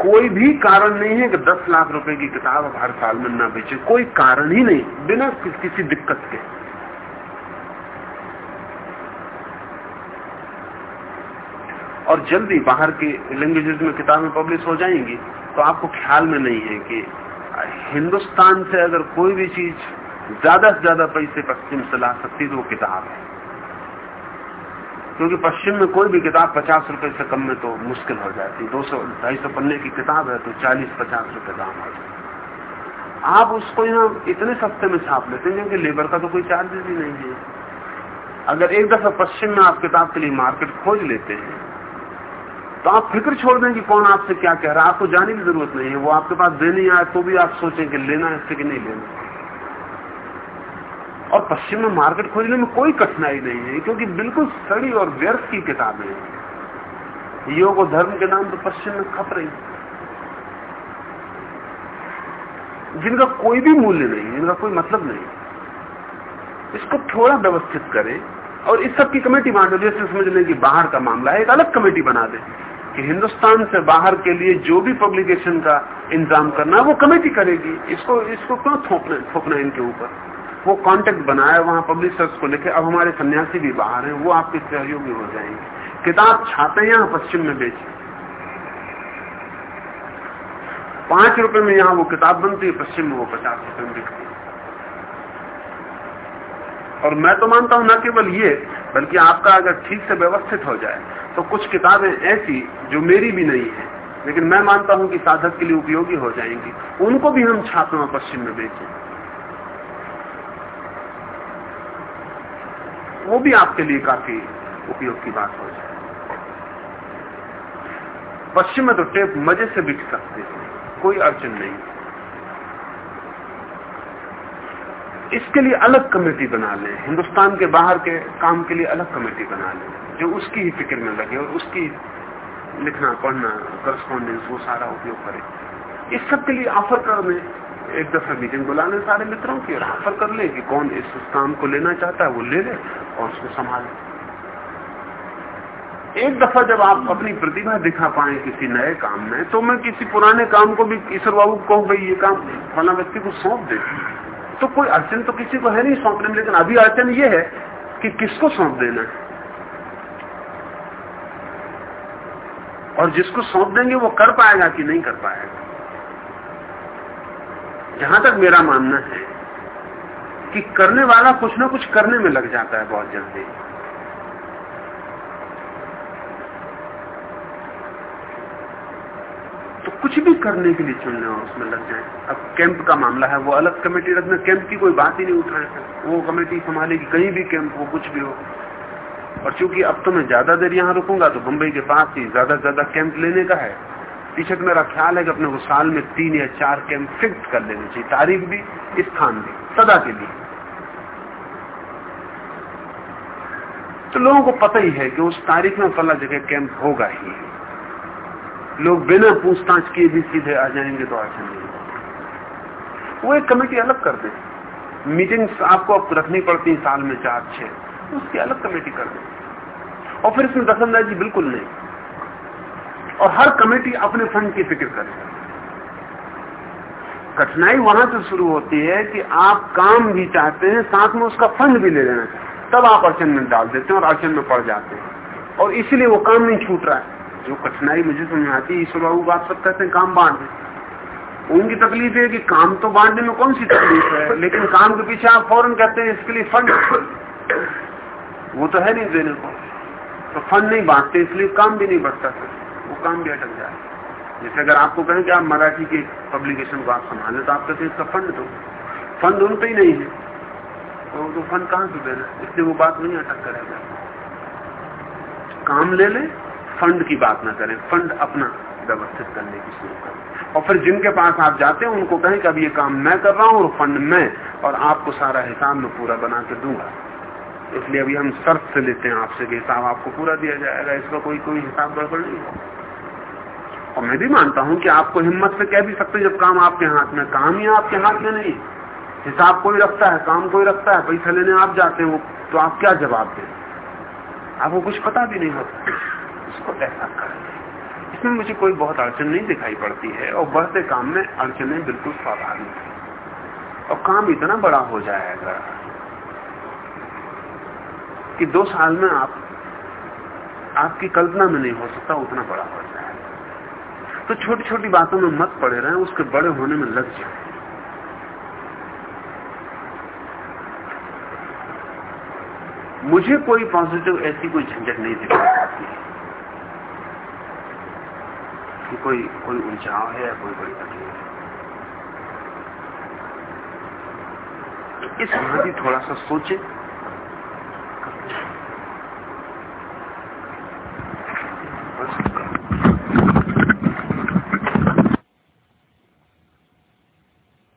कोई भी कारण नहीं है कि 10 लाख रुपए की किताब हर साल में ना बेचे। कोई कारण ही नहीं, बिना किसी दिक्कत के। और जल्दी बाहर के लैंग्वेजेस में किताबें पब्लिश हो जाएँगी तो आपको ख्याल में नहीं है कि हिंदुस्तान से अगर कोई भी चीज़ ज़्यादा से ज़्यादा पैसे पश्चिम से ला सकती तो वो किताब है। क्योंकि पश्चिम में कोई भी किताब पचास रुपए से कम में तो मुश्किल हो जाती, दो सौ, ढाई सौ पन्ने की किताब है तो चालीस, पचास रुपए दाम हो जाए आप उसको यहाँ इतने सस्ते में छाप लेते हैं क्योंकि लेबर का तो कोई चार्जेस ही नहीं है। अगर एक दफ़ा पश्चिम में आप किताब के लिए मार्केट खोज लेते हैं तो आप फ़िक्र छोड़ दें कि कौन आपसे क्या कह रहा है। आपको जाने की ज़रूरत नहीं है। वो आपके पास देने आए तो भी आप सोचें कि लेना है कि नहीं लेना और पश्चिम में मार्केट खोजने में कोई कठिनाई नहीं है, क्योंकि बिल्कुल सड़ी और व्यर्थ की किताबें हैं। योग और धर्म के नाम तो पश्चिम में खप रही जिनका कोई भी मूल्य नहीं जिनका कोई मतलब नहीं इसको थोड़ा व्यवस्थित करें और इस सब की कमेटी बांट दो जैसे समझ लें कि बाहर का मामला है, एक अलग कमेटी बना दे। कि हिंदुस्तान से बाहर के लिए जो भी पब्लिकेशन का इंतज़ाम करना वो कमेटी करेगी। इसको इसको क्यों थोपना थोपना इनके ऊपर? वो कांटेक्ट बनाए वहाँ पब्लिशर्स को लिखे अब हमारे सन्यासी भी बाहर हैं, वो आपके सहयोगी हो जाएँगे। किताब छाते यहाँ पश्चिम में बेचे। पाँच रुपए में यहाँ वो किताब बनती है, पश्चिम में वो पचास रुपए में बिकती और मैं तो मानता हूँ न केवल ये बल्कि आपका अगर ठीक से व्यवस्थित हो जाए तो कुछ किताबें ऐसी जो मेरी भी नहीं है, लेकिन मैं मानता हूँ कि साधक के लिए उपयोगी हो जाएँगी, उनको भी हम छात्रों पश्चिम में बेचें। वो भी आपके लिए काफ़ी उपयोग की बात हो जाए। पश्चिम में तो टेप मज़े से बिक सकते हैं, कोई अड़चन नहीं। इसके लिए अलग कमेटी बना लें। हिंदुस्तान के बाहर के काम के लिए अलग कमेटी बना लें। जो उसकी ही फ़िक्र में लगे और उसकी लिखना, पढ़ना करस्पॉन्डेंस वो सारा उपयोग करे। इस सब के लिए ऑफ़र कर लें एक दफ़ा मीटिंग बुला लें सारे मित्रों की और ऑफ़र कर ले कि कौन इस काम को लेना चाहता है वो ले ले और उसको संभाले। एक दफ़ा जब आप अपनी प्रतिभा दिखा पाए किसी नए काम में तो मैं किसी पुराने काम को भी ईश्वर बाबू कहूँ, भाई, ये काम फला व्यक्ति को सौंप दे। तो कोई अड़चन तो किसी को है नहीं सौंपने में, लेकिन अभी अड़चन ये है कि किसको सौंप देना है? और जिसको सौंप देंगे वो कर पाएगा कि नहीं कर पाएगा? जहाँ तक मेरा मानना है कि करने वाला कुछ ना कुछ करने में लग जाता है बहुत जल्दी। तो कुछ भी करने के लिए चुनने और उसमें लग जाए। अब कैंप का मामला है, वो अलग कमेटी रखना कैंप की कोई बात ही नहीं उठ रहे थे वो कमेटी संभालेगी, कहीं भी कैंप हो, कुछ भी हो। और चूँकि अब तो मैं ज़्यादा देर यहाँ रुकूँगा तो मुंबई के पास ही ज़्यादा से ज़्यादा कैंप लेने का है। पीछे मेरा ख्याल है कि अपने साल में तीन या चार कैंप फिक्स कर लेने चाहिए। तारीख भी, स्थान भी, सदा के लिए। तो लोगों को पता ही है कि उस तारीख में फला जगह कैंप होगा ही। लोग बिना पूछताछ किए भी सीधे आ जाएँगे तो अड़चन नहीं वो एक कमेटी अलग कर दे। मीटिंग्स आपको अब रखनी पड़ती है साल में चार, छह। उसकी अलग कमेटी कर दे। और फिर इसमें दखलंदाजी बिल्कुल नहीं। और हर कमेटी अपने फंड की फ़िक्र करे। कठिनाई वहाँ से शुरू होती है कि आप काम भी चाहते हैं, साथ में उसका फंड भी ले लेना चाहते तब आप अड़चन में डाल देते हैं और अड़चन में पड़ जाते हैं। और इसीलिए वो काम नहीं छूट रहा है। जो कठिनाई मुझे समझ आती है ईश्वर बाबू बात सब कहते हैं काम दे उनकी तकलीफ़ है कि काम तो बांटने में कौन सी तकलीफ़ है? लेकिन काम के पीछे आप फ़ौरन कहते हैं इसके लिए फंड। वो तो है नहीं देने को। तो फंड नहीं बांटते इसलिए काम भी नहीं बढ़ता। वो काम भी अटक जाए। जैसे अगर आपको कहें कि आप मराठी के पब्लिकेशन को आप संभालें तो आप कहते हैं इसका फंड दो। फंड उन पर ही नहीं है। तो, तो फंड कहाँ से देना? इसलिए वो बात नहीं अटक करेगा। काम ले ले फंड की बात ना करें, फंड अपना व्यवस्थित करने की शुरू करें। और फिर जिनके पास आप जाते हैं, उनको कहें कि अब ये काम मैं कर रहा हूँ और फंड मैं, और आपको सारा हिसाब में पूरा बना के दूँगा। इसलिए अभी हम शर्त से लेते हैं आपसे कि हिसाब आपको पूरा दिया जाएगा, इसका कोई कोई हिसाब गड़बड़ नहीं और मैं भी मानता हूँ कि आपको हिम्मत से कह भी सकते जब काम आपके हाथ में, काम ही आपके हाथ में नहीं। हिसाब कोई रखता है, काम कोई रखता है, पैसा लेने आप जाते हो तो आप क्या जवाब दें? आपको कुछ पता भी नहीं होता। उसको ऐसा कर। इसमें मुझे कोई बहुत अड़चन नहीं दिखाई पड़ती है, और बढ़ते काम में अड़चने बिल्कुल स्वाभाविक है। और काम इतना बड़ा हो जाएगा कि दो साल में आप, आपकी कल्पना में नहीं हो सकता उतना बड़ा हो जाएगा तो छोटी छोटी बातों में मत पड़े रहे, उसके बड़े होने में लग जाए। मुझे कोई पॉजिटिव ऐसी कोई झंझट नहीं दिखाई पाती कि कोई कोई उलझाव है या कोई बड़ी तकलीफ़ है। इस संबंधी थोड़ा सा सोचे। और